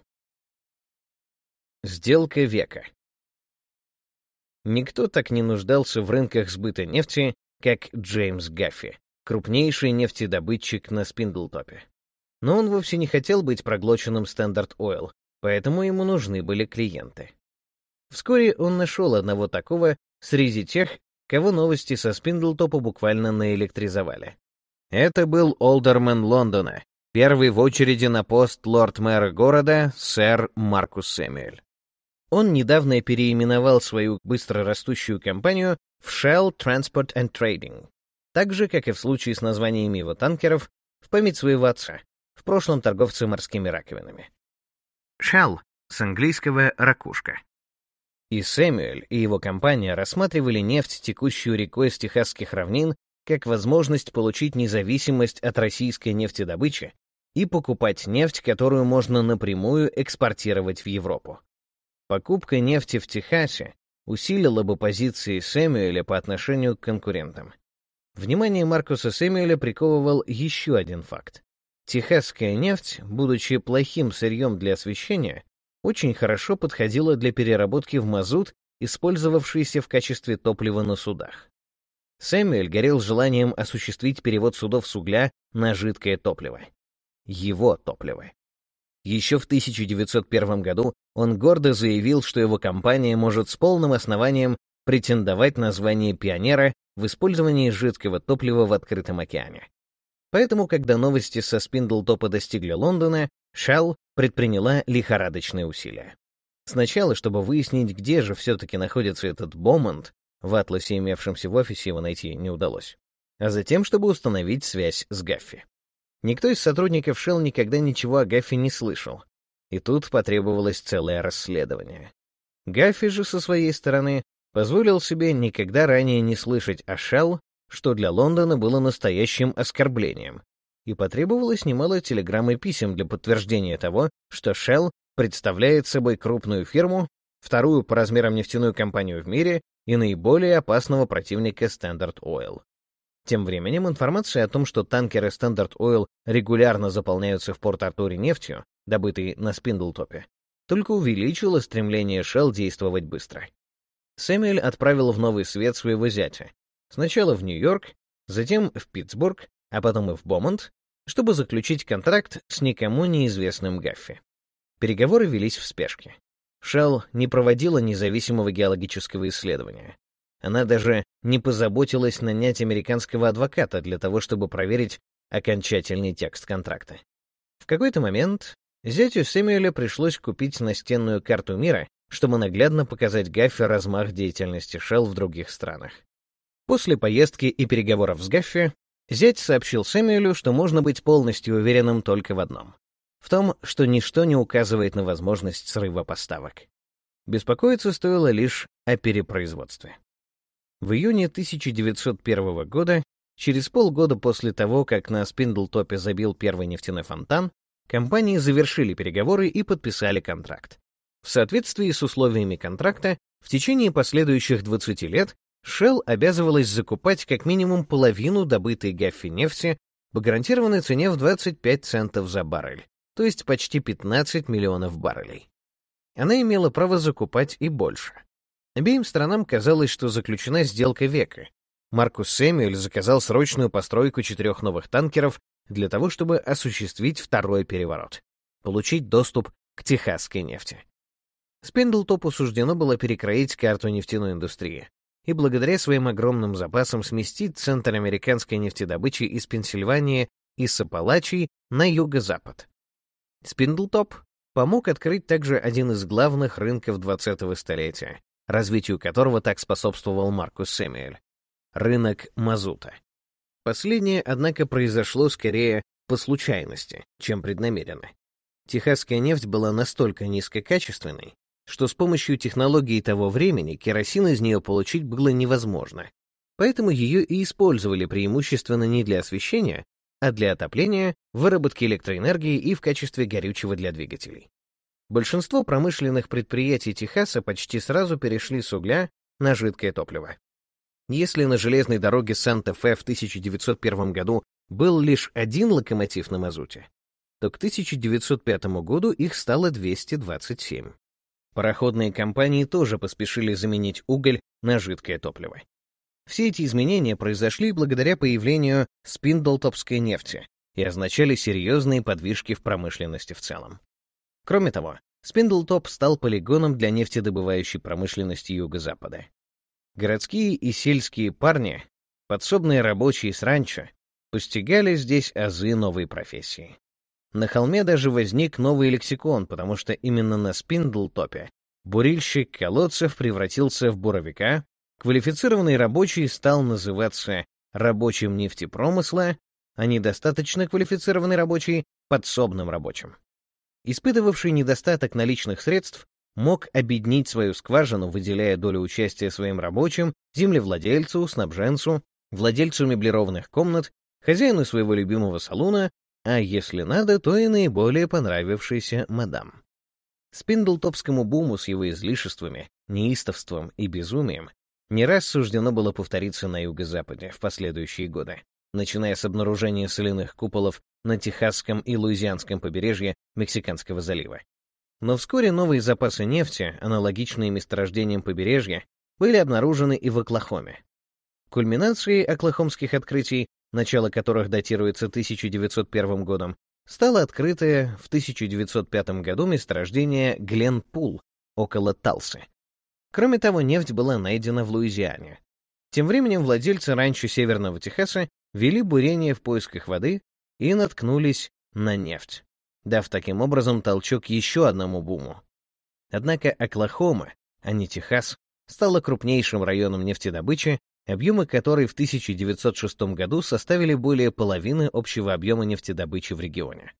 Сделка века. Никто так не нуждался в рынках сбыта нефти, как Джеймс Гаффи, крупнейший нефтедобытчик на Спиндлтопе. Но он вовсе не хотел быть проглоченным Oil, поэтому ему нужны были клиенты. Вскоре он нашел одного такого среди тех, кого новости со Спиндлтопа буквально наэлектризовали. Это был олдермен Лондона, первый в очереди на пост лорд-мэра города, сэр Маркус Сэмюэль. Он недавно переименовал свою быстро растущую компанию в Shell Transport and Trading, так же, как и в случае с названиями его танкеров, в память своего отца, в прошлом торговца морскими раковинами. Shell с английского «ракушка». И Сэмюэль, и его компания рассматривали нефть, текущую рекой с техасских равнин, как возможность получить независимость от российской нефтедобычи и покупать нефть, которую можно напрямую экспортировать в Европу. Покупка нефти в Техасе усилила бы позиции Сэмюэля по отношению к конкурентам. Внимание Маркуса Сэмюэля приковывал еще один факт. Техасская нефть, будучи плохим сырьем для освещения, очень хорошо подходила для переработки в мазут, использовавшийся в качестве топлива на судах. Сэмюэль горел желанием осуществить перевод судов с угля на жидкое топливо. Его топливо. Еще в 1901 году он гордо заявил, что его компания может с полным основанием претендовать на звание пионера в использовании жидкого топлива в открытом океане. Поэтому, когда новости со Спиндлтопа достигли Лондона, Shell предприняла лихорадочные усилия. Сначала, чтобы выяснить, где же все-таки находится этот Бомонд, в атласе, имевшемся в офисе, его найти не удалось. А затем, чтобы установить связь с Гаффи. Никто из сотрудников Shell никогда ничего о Гаффи не слышал. И тут потребовалось целое расследование. Гаффи же со своей стороны позволил себе никогда ранее не слышать о Shell что для Лондона было настоящим оскорблением, и потребовалось немало телеграмм и писем для подтверждения того, что Shell представляет собой крупную фирму, вторую по размерам нефтяную компанию в мире и наиболее опасного противника Standard Oil. Тем временем информация о том, что танкеры Standard Oil регулярно заполняются в Порт-Артуре нефтью, добытой на Спиндлтопе, только увеличила стремление Shell действовать быстро. Сэмюэль отправил в новый свет своего зятя, Сначала в Нью-Йорк, затем в Питтсбург, а потом и в Бомонд, чтобы заключить контракт с никому неизвестным Гаффи. Переговоры велись в спешке. Шелл не проводила независимого геологического исследования. Она даже не позаботилась нанять американского адвоката для того, чтобы проверить окончательный текст контракта. В какой-то момент зятю Сэмюэля пришлось купить настенную карту мира, чтобы наглядно показать Гаффи размах деятельности Шелл в других странах. После поездки и переговоров с Гаффи, зять сообщил Сэмюэлю, что можно быть полностью уверенным только в одном. в том, что ничто не указывает на возможность срыва поставок. Беспокоиться стоило лишь о перепроизводстве. В июне 1901 года, через полгода после того, как на Спиндлтопе забил первый нефтяной фонтан, компании завершили переговоры и подписали контракт. В соответствии с условиями контракта, в течение последующих 20 лет Shell обязывалась закупать как минимум половину добытой гаффи нефти по гарантированной цене в 25 центов за баррель, то есть почти 15 миллионов баррелей. Она имела право закупать и больше. Обеим сторонам казалось, что заключена сделка века. Маркус Сэмюэль заказал срочную постройку четырех новых танкеров для того, чтобы осуществить второй переворот — получить доступ к техасской нефти. Спендлтопу суждено было перекроить карту нефтяной индустрии и благодаря своим огромным запасам сместить центр американской нефтедобычи из Пенсильвании и Сапалачий на юго-запад. Спиндлтоп помог открыть также один из главных рынков 20-го столетия, развитию которого так способствовал Маркус Сэмюэль — рынок мазута. Последнее, однако, произошло скорее по случайности, чем преднамеренно. Техасская нефть была настолько низкокачественной, что с помощью технологий того времени керосин из нее получить было невозможно. Поэтому ее и использовали преимущественно не для освещения, а для отопления, выработки электроэнергии и в качестве горючего для двигателей. Большинство промышленных предприятий Техаса почти сразу перешли с угля на жидкое топливо. Если на железной дороге Санта-Фе в 1901 году был лишь один локомотив на мазуте, то к 1905 году их стало 227. Пароходные компании тоже поспешили заменить уголь на жидкое топливо. Все эти изменения произошли благодаря появлению спиндлтопской нефти и означали серьезные подвижки в промышленности в целом. Кроме того, Спиндлтоп стал полигоном для нефтедобывающей промышленности Юго-Запада. Городские и сельские парни, подсобные рабочие с ранчо, постигали здесь азы новой профессии. На холме даже возник новый лексикон, потому что именно на Спиндлтопе бурильщик колодцев превратился в буровика, квалифицированный рабочий стал называться рабочим нефтепромысла, а недостаточно квалифицированный рабочий — подсобным рабочим. Испытывавший недостаток наличных средств мог обеднить свою скважину, выделяя долю участия своим рабочим, землевладельцу, снабженцу, владельцу меблированных комнат, хозяину своего любимого салуна а если надо, то и наиболее понравившийся мадам. Спиндлтопскому буму с его излишествами, неистовством и безумием не раз суждено было повториться на юго-западе в последующие годы, начиная с обнаружения соляных куполов на Техасском и Луизианском побережье Мексиканского залива. Но вскоре новые запасы нефти, аналогичные месторождениям побережья, были обнаружены и в Оклахоме. Кульминацией оклахомских открытий начало которых датируется 1901 годом, стало открытое в 1905 году месторождение Гленпул около Талсы. Кроме того, нефть была найдена в Луизиане. Тем временем владельцы ранчо Северного Техаса вели бурение в поисках воды и наткнулись на нефть, дав таким образом толчок еще одному буму. Однако Оклахома, а не Техас, стала крупнейшим районом нефтедобычи объемы которой в 1906 году составили более половины общего объема нефтедобычи в регионе.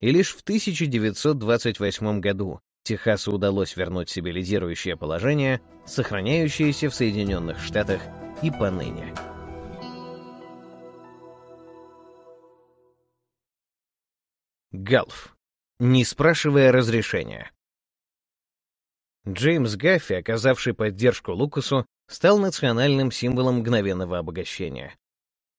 И лишь в 1928 году Техасу удалось вернуть себе лидирующее положение, сохраняющееся в Соединенных Штатах и поныне. Галф. Не спрашивая разрешения. Джеймс Гаффи, оказавший поддержку Лукасу, стал национальным символом мгновенного обогащения.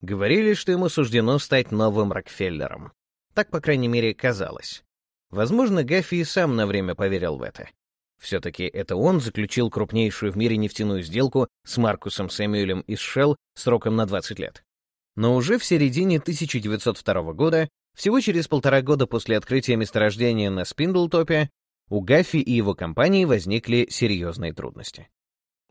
Говорили, что ему суждено стать новым Рокфеллером. Так, по крайней мере, казалось. Возможно, Гаффи и сам на время поверил в это. Все-таки это он заключил крупнейшую в мире нефтяную сделку с Маркусом Сэмюэлем из Shell сроком на 20 лет. Но уже в середине 1902 года, всего через полтора года после открытия месторождения на Спиндлтопе, у Гаффи и его компании возникли серьезные трудности.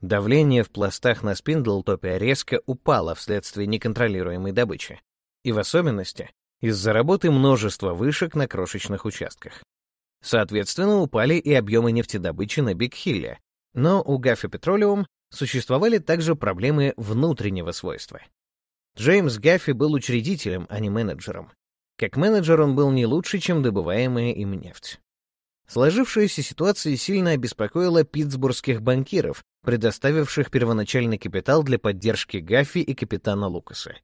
Давление в пластах на Спиндлтопе резко упало вследствие неконтролируемой добычи, и в особенности из-за работы множества вышек на крошечных участках. Соответственно, упали и объемы нефтедобычи на Биг-Хилле, но у Guffey Petroleum существовали также проблемы внутреннего свойства. Джеймс Гаффи был учредителем, а не менеджером. Как менеджер он был не лучше, чем добываемая им нефть. Сложившаяся ситуация сильно обеспокоила питтсбургских банкиров, предоставивших первоначальный капитал для поддержки Гаффи и капитана Лукаса.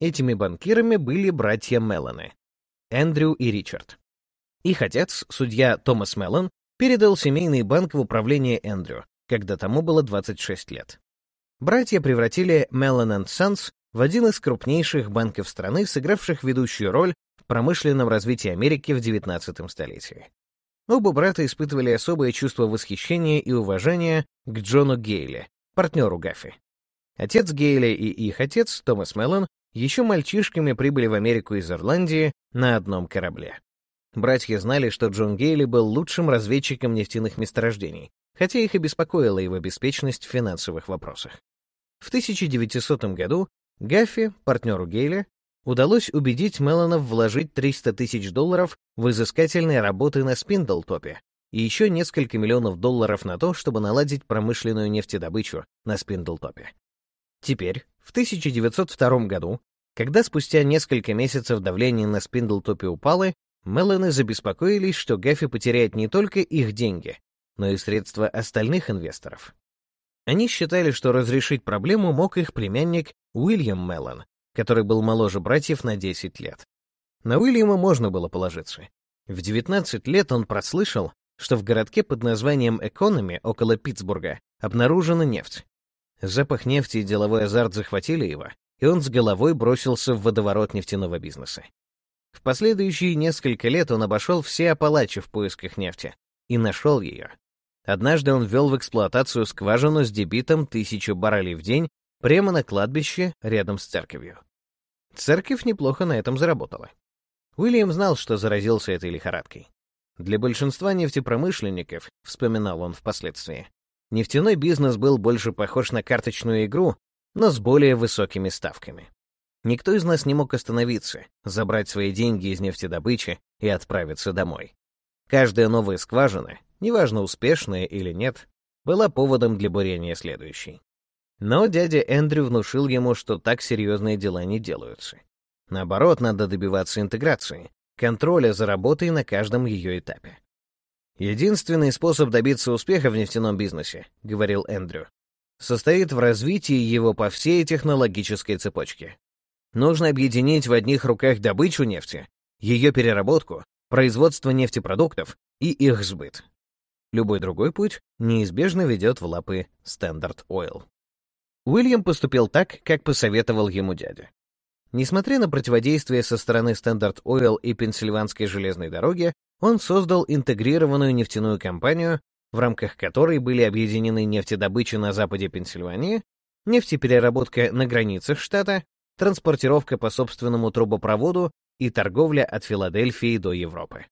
Этими банкирами были братья Меллоны, Эндрю и Ричард. Их отец, судья Томас Меллон, передал семейный банк в управление Эндрю, когда тому было 26 лет. Братья превратили Mellon Sons в один из крупнейших банков страны, сыгравших ведущую роль в промышленном развитии Америки в XIX столетии. Оба брата испытывали особое чувство восхищения и уважения к Джону Гейле, партнеру Гаффи. Отец Гейля и их отец, Томас Меллон, еще мальчишками прибыли в Америку из Ирландии на одном корабле. Братья знали, что Джон Гейли был лучшим разведчиком нефтяных месторождений, хотя их и беспокоила его беспечность в финансовых вопросах. В 1900 году Гаффи, партнеру Гейля, удалось убедить Меллонов вложить 300 тысяч долларов в изыскательные работы на Спиндлтопе и еще несколько миллионов долларов на то, чтобы наладить промышленную нефтедобычу на Спиндлтопе. Теперь, в 1902 году, когда спустя несколько месяцев давление на Спиндлтопе упало, Меллоны забеспокоились, что Гаффи потеряет не только их деньги, но и средства остальных инвесторов. Они считали, что разрешить проблему мог их племянник Уильям Меллон, который был моложе братьев на 10 лет. На Уильяма можно было положиться. В 19 лет он прослышал, что в городке под названием Экономи около Питтсбурга обнаружена нефть. Запах нефти и деловой азарт захватили его, и он с головой бросился в водоворот нефтяного бизнеса. В последующие несколько лет он обошел все Апалачи в поисках нефти и нашел ее. Однажды он ввел в эксплуатацию скважину с дебитом тысячу баррелей в день прямо на кладбище рядом с церковью. Церковь неплохо на этом заработала. Уильям знал, что заразился этой лихорадкой. Для большинства нефтепромышленников, вспоминал он впоследствии, Нефтяной бизнес был больше похож на карточную игру, но с более высокими ставками. Никто из нас не мог остановиться, забрать свои деньги из нефтедобычи и отправиться домой. Каждая новая скважина, неважно успешная или нет, была поводом для бурения следующей. Но дядя Эндрю внушил ему, что так серьезные дела не делаются. Наоборот, надо добиваться интеграции, контроля за работой на каждом ее этапе. «Единственный способ добиться успеха в нефтяном бизнесе», — говорил Эндрю, состоит в развитии его по всей технологической цепочке. Нужно объединить в одних руках добычу нефти, ее переработку, производство нефтепродуктов и их сбыт. Любой другой путь неизбежно ведет в лапы Standard Oil. Уильям поступил так, как посоветовал ему дядя. Несмотря на противодействие со стороны Standard Oil и Пенсильванской железной дороги, он создал интегрированную нефтяную компанию, в рамках которой были объединены нефтедобыча на западе Пенсильвании, нефтепереработка на границах штата, транспортировка по собственному трубопроводу и торговля от Филадельфии до Европы.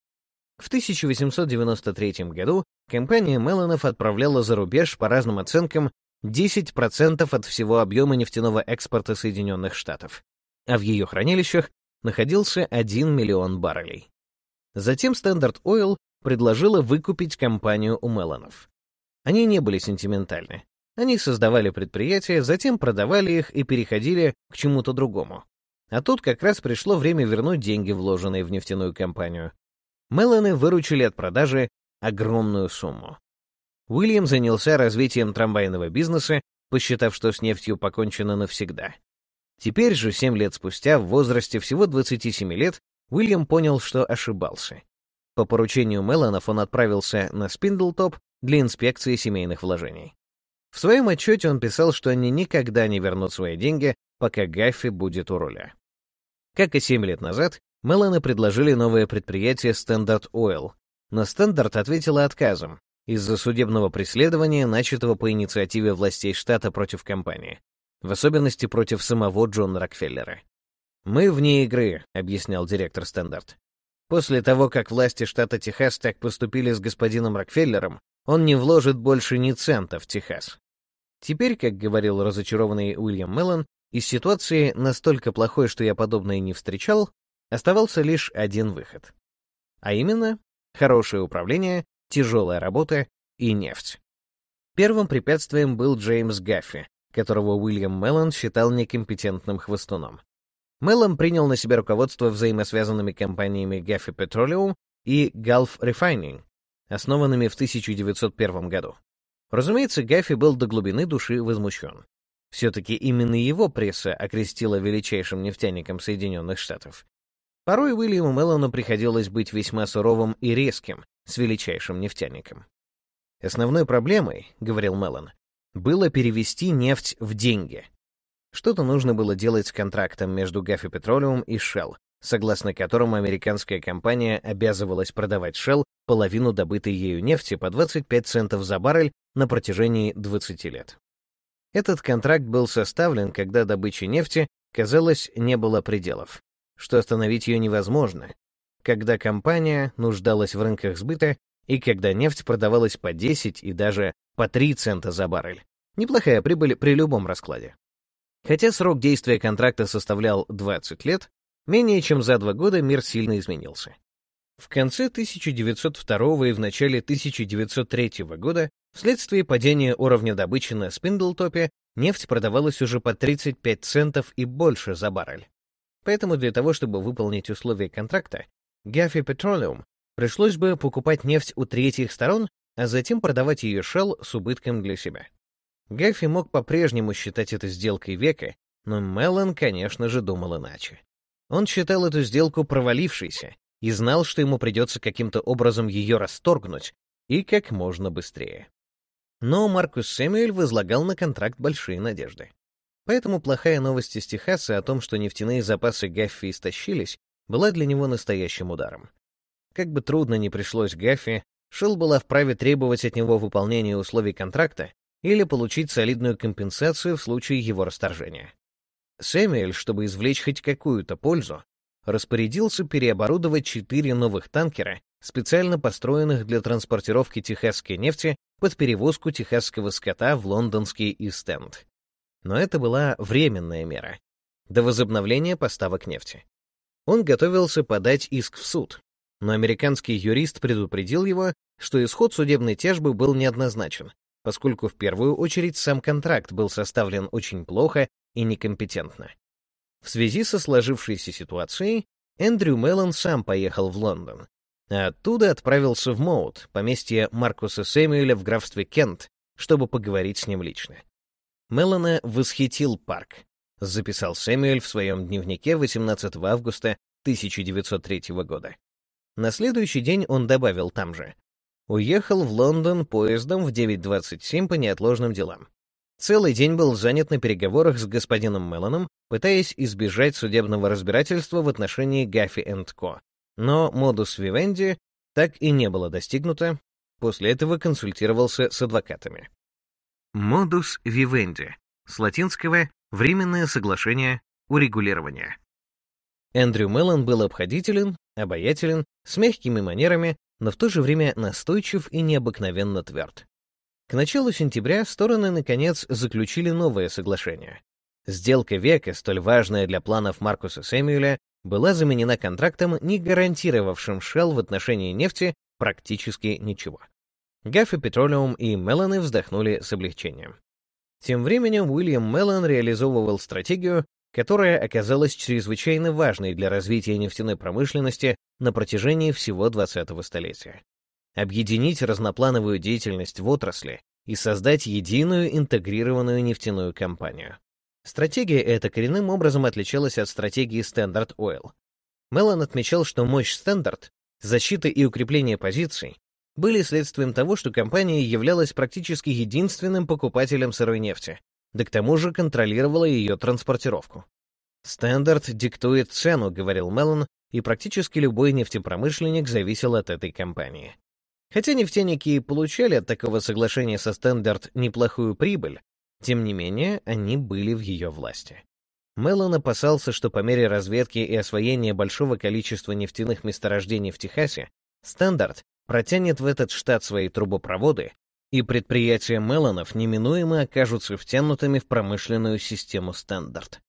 В 1893 году компания Меллонов отправляла за рубеж, по разным оценкам, 10% от всего объема нефтяного экспорта Соединенных Штатов, а в ее хранилищах находился 1 миллион баррелей. Затем Standard Oil предложила выкупить компанию у Меллонов. Они не были сентиментальны. Они создавали предприятия, затем продавали их и переходили к чему-то другому. А тут как раз пришло время вернуть деньги, вложенные в нефтяную компанию. Меллоны выручили от продажи огромную сумму. Уильям занялся развитием трамвайного бизнеса, посчитав, что с нефтью покончено навсегда. Теперь же, 7 лет спустя, в возрасте всего 27 лет, Уильям понял, что ошибался. По поручению Меллонов он отправился на Спиндлтоп для инспекции семейных вложений. В своем отчете он писал, что они никогда не вернут свои деньги, пока Гаффи будет у руля. Как и 7 лет назад, Меллоны предложили новое предприятие Standard Oil, но Standard ответила отказом из-за судебного преследования, начатого по инициативе властей штата против компании, в особенности против самого Джона Рокфеллера. «Мы вне игры», — объяснял директор Стандарт. «После того, как власти штата Техас так поступили с господином Рокфеллером, он не вложит больше ни цента в Техас». Теперь, как говорил разочарованный Уильям Меллон, из ситуации настолько плохой, что я подобное не встречал, оставался лишь один выход. А именно, хорошее управление, тяжелая работа и нефть. Первым препятствием был Джеймс Гаффи, которого Уильям Меллон считал некомпетентным хвостуном. Меллон принял на себя руководство взаимосвязанными компаниями Gaffey Petroleum и Gulf Refining, основанными в 1901 году. Разумеется, Гаффи был до глубины души возмущен. Все-таки именно его пресса окрестила величайшим нефтяником Соединенных Штатов. Порой Уильяму Меллону приходилось быть весьма суровым и резким с величайшим нефтяником. «Основной проблемой, — говорил Меллон, — было перевести нефть в деньги. Что-то нужно было делать с контрактом между Гаффи Petroleum и Shell, согласно которому американская компания обязывалась продавать Shell половину добытой ею нефти по 25 центов за баррель на протяжении 20 лет. Этот контракт был составлен, когда добыче нефти, казалось, не было пределов, что остановить ее невозможно, когда компания нуждалась в рынках сбыта и когда нефть продавалась по 10 и даже по 3 цента за баррель. Неплохая прибыль при любом раскладе. Хотя срок действия контракта составлял 20 лет, менее чем за два года мир сильно изменился. В конце 1902 и в начале 1903 года вследствие падения уровня добычи на Спиндлтопе нефть продавалась уже по 35 центов и больше за баррель. Поэтому для того, чтобы выполнить условия контракта, Gaffey Petroleum пришлось бы покупать нефть у третьих сторон, а затем продавать ее Shell с убытком для себя. Гаффи мог по-прежнему считать это сделкой века, но Меллон, конечно же, думал иначе. Он считал эту сделку провалившейся и знал, что ему придется каким-то образом ее расторгнуть, и как можно быстрее. Но Маркус Сэмюэль возлагал на контракт большие надежды. Поэтому плохая новость из Техаса о том, что нефтяные запасы Гаффи истощились, была для него настоящим ударом. Как бы трудно ни пришлось Гаффи, Шелл была вправе требовать от него выполнения условий контракта или получить солидную компенсацию в случае его расторжения. Сэмюэль, чтобы извлечь хоть какую-то пользу, распорядился переоборудовать четыре новых танкера, специально построенных для транспортировки техасской нефти под перевозку техасского скота в лондонский Истенд. Но это была временная мера до возобновления поставок нефти. Он готовился подать иск в суд, но американский юрист предупредил его, что исход судебной тяжбы был неоднозначен, поскольку в первую очередь сам контракт был составлен очень плохо и некомпетентно. В связи со сложившейся ситуацией Эндрю Меллон сам поехал в Лондон, а оттуда отправился в Моут, поместье Маркуса Сэмюэля в графстве Кент, чтобы поговорить с ним лично. Меллона восхитил парк, записал Сэмюэль в своем дневнике 18 августа 1903 года. На следующий день он добавил там же. Уехал в Лондон поездом в 9.27 по неотложным делам. Целый день был занят на переговорах с господином Меллоном, пытаясь избежать судебного разбирательства в отношении Гаффи энд Ко. Но модус вивенди так и не было достигнуто, после этого консультировался с адвокатами. Модус вивенди, с латинского «временное соглашение урегулирования». Эндрю Меллон был обходителен, обаятелен, с мягкими манерами, но в то же время настойчив и необыкновенно тверд. К началу сентября стороны, наконец, заключили новое соглашение. Сделка века, столь важная для планов Маркуса Сэмюэля, была заменена контрактом, не гарантировавшим Shell в отношении нефти практически ничего. Гаффи Петролиум и Меллоны вздохнули с облегчением. Тем временем Уильям Меллон реализовывал стратегию, которая оказалась чрезвычайно важной для развития нефтяной промышленности на протяжении всего 20-го столетия объединить разноплановую деятельность в отрасли и создать единую интегрированную нефтяную компанию. Стратегия эта коренным образом отличалась от стратегии Standard Oil. Меллон отмечал, что мощь Standard, защита и укрепление позиций были следствием того, что компания являлась практически единственным покупателем сырой нефти, да к тому же контролировала ее транспортировку. «Standard диктует цену», — говорил Меллон, и практически любой нефтепромышленник зависел от этой компании. Хотя нефтяники и получали от такого соглашения со Стендарт неплохую прибыль, тем не менее они были в ее власти. Меллон опасался, что по мере разведки и освоения большого количества нефтяных месторождений в Техасе, Стандарт протянет в этот штат свои трубопроводы, и предприятия Меллонов неминуемо окажутся втянутыми в промышленную систему Стандарт.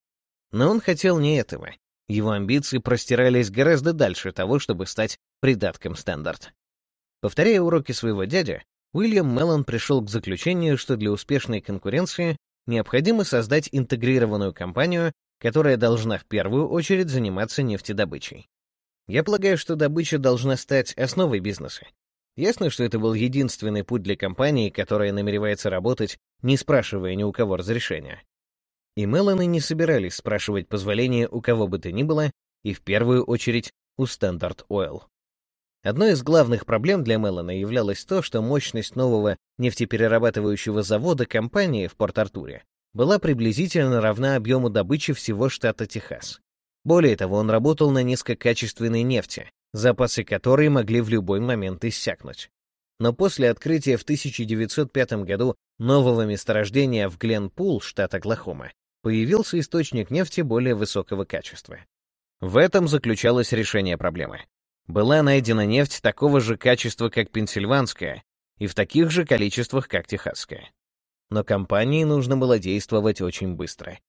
Но он хотел не этого. Его амбиции простирались гораздо дальше того, чтобы стать придатком Стандарт. Повторяя уроки своего дяди, Уильям Меллон пришел к заключению, что для успешной конкуренции необходимо создать интегрированную компанию, которая должна в первую очередь заниматься нефтедобычей. Я полагаю, что добыча должна стать основой бизнеса. Ясно, что это был единственный путь для компании, которая намеревается работать, не спрашивая ни у кого разрешения. И Меланы не собирались спрашивать позволения у кого бы то ни было, и в первую очередь у Standard Oil. Одной из главных проблем для Мелана являлось то, что мощность нового нефтеперерабатывающего завода компании в Порт-Артуре была приблизительно равна объему добычи всего штата Техас. Более того, он работал на низкокачественной нефти, запасы которой могли в любой момент иссякнуть. Но после открытия в 1905 году нового месторождения в Гленпул, штат Оклахома, появился источник нефти более высокого качества. В этом заключалось решение проблемы. Была найдена нефть такого же качества, как пенсильванская, и в таких же количествах, как техасская. Но компании нужно было действовать очень быстро.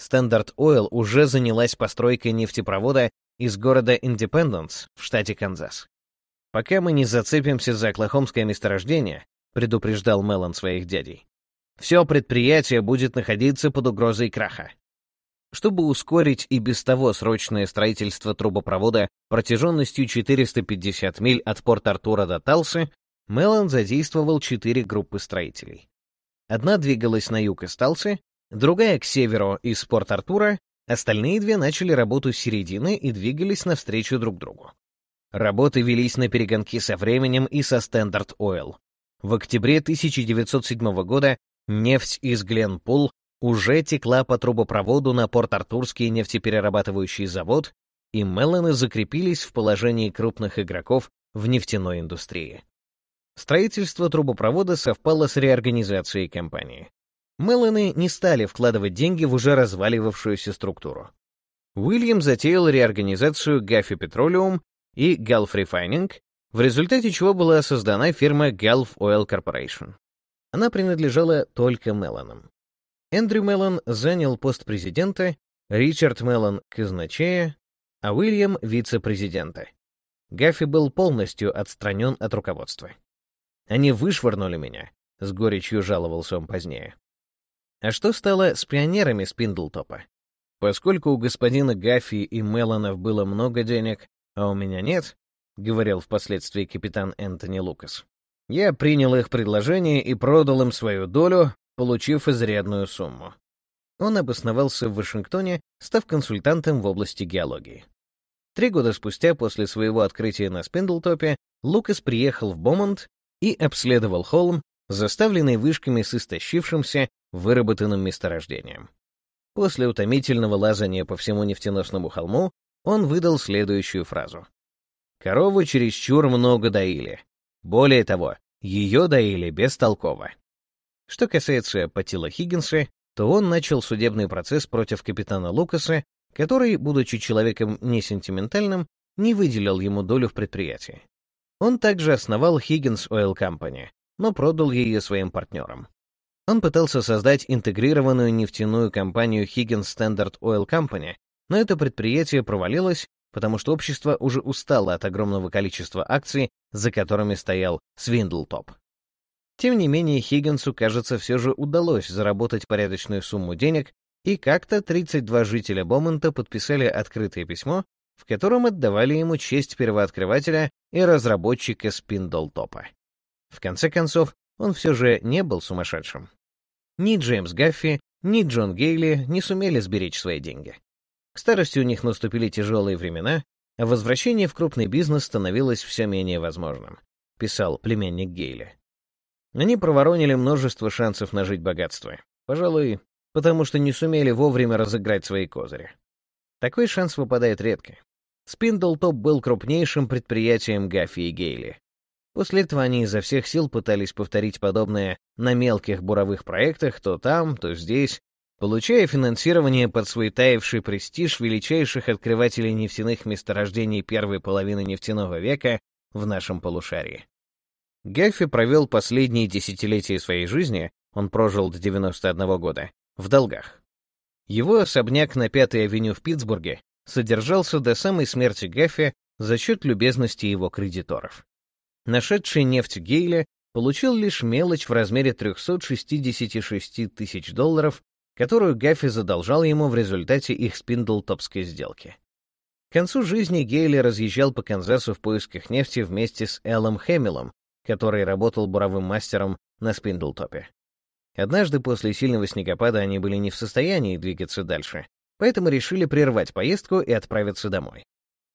Standard Oil уже занялась постройкой нефтепровода из города Индепенденс в штате Канзас. «Пока мы не зацепимся за оклахомское месторождение», предупреждал Меллон своих дядей, «все предприятие будет находиться под угрозой краха». Чтобы ускорить и без того срочное строительство трубопровода протяженностью 450 миль от Порт-Артура до Талсы, Меллон задействовал четыре группы строителей. Одна двигалась на юг из Талсы, другая — к северу из Порт-Артура, остальные две начали работу с середины и двигались навстречу друг другу. Работы велись на перегонки со временем и со Standard Oil. В октябре 1907 года нефть из Гленпул уже текла по трубопроводу на Порт-Артурский нефтеперерабатывающий завод, и Меллоны закрепились в положении крупных игроков в нефтяной индустрии. Строительство трубопровода совпало с реорганизацией компании. Меллоны не стали вкладывать деньги в уже разваливавшуюся структуру. Уильям затеял реорганизацию Гаффи Petroleum и Gulf Refining, в результате чего была создана фирма Gulf Oil Corporation. Она принадлежала только Меллонам. Эндрю Меллон занял пост президента, Ричард Меллон — казначея, а Уильям — вице-президента. Гаффи был полностью отстранен от руководства. Они вышвырнули меня, — с горечью жаловался он позднее. А что стало с пионерами Спиндлтопа? Поскольку у господина Гаффи и Меллонов было много денег, а у меня нет, — говорил впоследствии капитан Энтони Лукас, я принял их предложение и продал им свою долю, получив изрядную сумму. Он обосновался в Вашингтоне, став консультантом в области геологии. Три года спустя после своего открытия на Спиндлтопе Лукас приехал в Бомонд и обследовал холм, заставленный вышками с истощившимся, выработанным месторождением. После утомительного лазания по всему нефтеносному холму он выдал следующую фразу. «Корову чересчур много доили. Более того, ее доили бестолково». Что касается Патила Хиггинса, то он начал судебный процесс против капитана Лукаса, который, будучи человеком несентиментальным, не выделил ему долю в предприятии. Он также основал Higgins Oil Company, но продал ее своим партнерам. Он пытался создать интегрированную нефтяную компанию Higgins Standard Oil Company, но это предприятие провалилось, потому что общество уже устало от огромного количества акций, за которыми стоял Свиндлтоп. Тем не менее, Хиггинсу, кажется, все же удалось заработать порядочную сумму денег, и как-то 32 жителя Бомонта подписали открытое письмо, в котором отдавали ему честь первооткрывателя и разработчика Спиндлтопа. В конце концов, он все же не был сумасшедшим. Ни Джеймс Гаффи, ни Джон Гейли не сумели сберечь свои деньги. К старости у них наступили тяжелые времена, а возвращение в крупный бизнес становилось все менее возможным, писал племянник Гейли. Они проворонили множество шансов нажить богатство. Пожалуй, потому что не сумели вовремя разыграть свои козыри. Такой шанс выпадает редко. Спиндлтоп был крупнейшим предприятием Гаффи и Гейли. После этого они изо всех сил пытались повторить подобное на мелких буровых проектах то там, то здесь, получая финансирование под свой таявший престиж величайших открывателей нефтяных месторождений первой половины нефтяного века в нашем полушарии. Гаффи провел последние десятилетия своей жизни, он прожил до 91 года, в долгах. Его особняк на Пятой авеню в Питтсбурге содержался до самой смерти Гаффи за счет любезности его кредиторов. Нашедший нефть Гейля получил лишь мелочь в размере 366 тысяч долларов которую Гаффи задолжал ему в результате их спиндлтопской сделки. К концу жизни Гейли разъезжал по Канзасу в поисках нефти вместе с Эллом Хэмиллом, который работал буровым мастером на Спиндлтопе. Однажды после сильного снегопада они были не в состоянии двигаться дальше, поэтому решили прервать поездку и отправиться домой.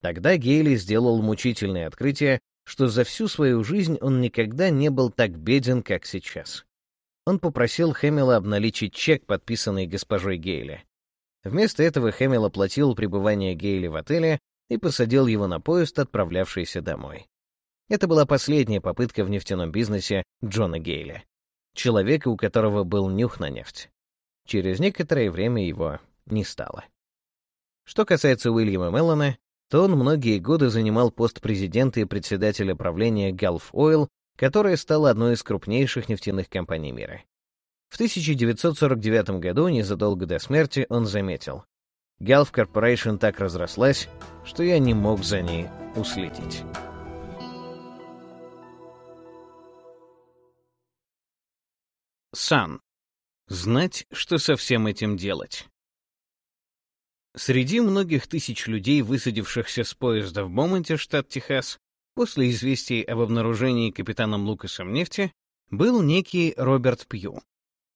Тогда Гейли сделал мучительное открытие, что за всю свою жизнь он никогда не был так беден, как сейчас. Он попросил Хэмилла обналичить чек, подписанный госпожой Гейли. Вместо этого Хэмилл оплатил пребывание Гейли в отеле и посадил его на поезд, отправлявшийся домой. Это была последняя попытка в нефтяном бизнесе Джона Гейли, человека, у которого был нюх на нефть. Через некоторое время его не стало. Что касается Уильяма Меллона, то он многие годы занимал пост президента и председателя правления Gulf Oil, которая стала одной из крупнейших нефтяных компаний мира. В 1949 году, незадолго до смерти, он заметил, Gulf Corporation так разрослась, что я не мог за ней уследить. Сан. Знать, что со всем этим делать. Среди многих тысяч людей, высадившихся с поезда в Бомонте, штат Техас, после известий об обнаружении капитаном Лукасом нефти, был некий Роберт Пью.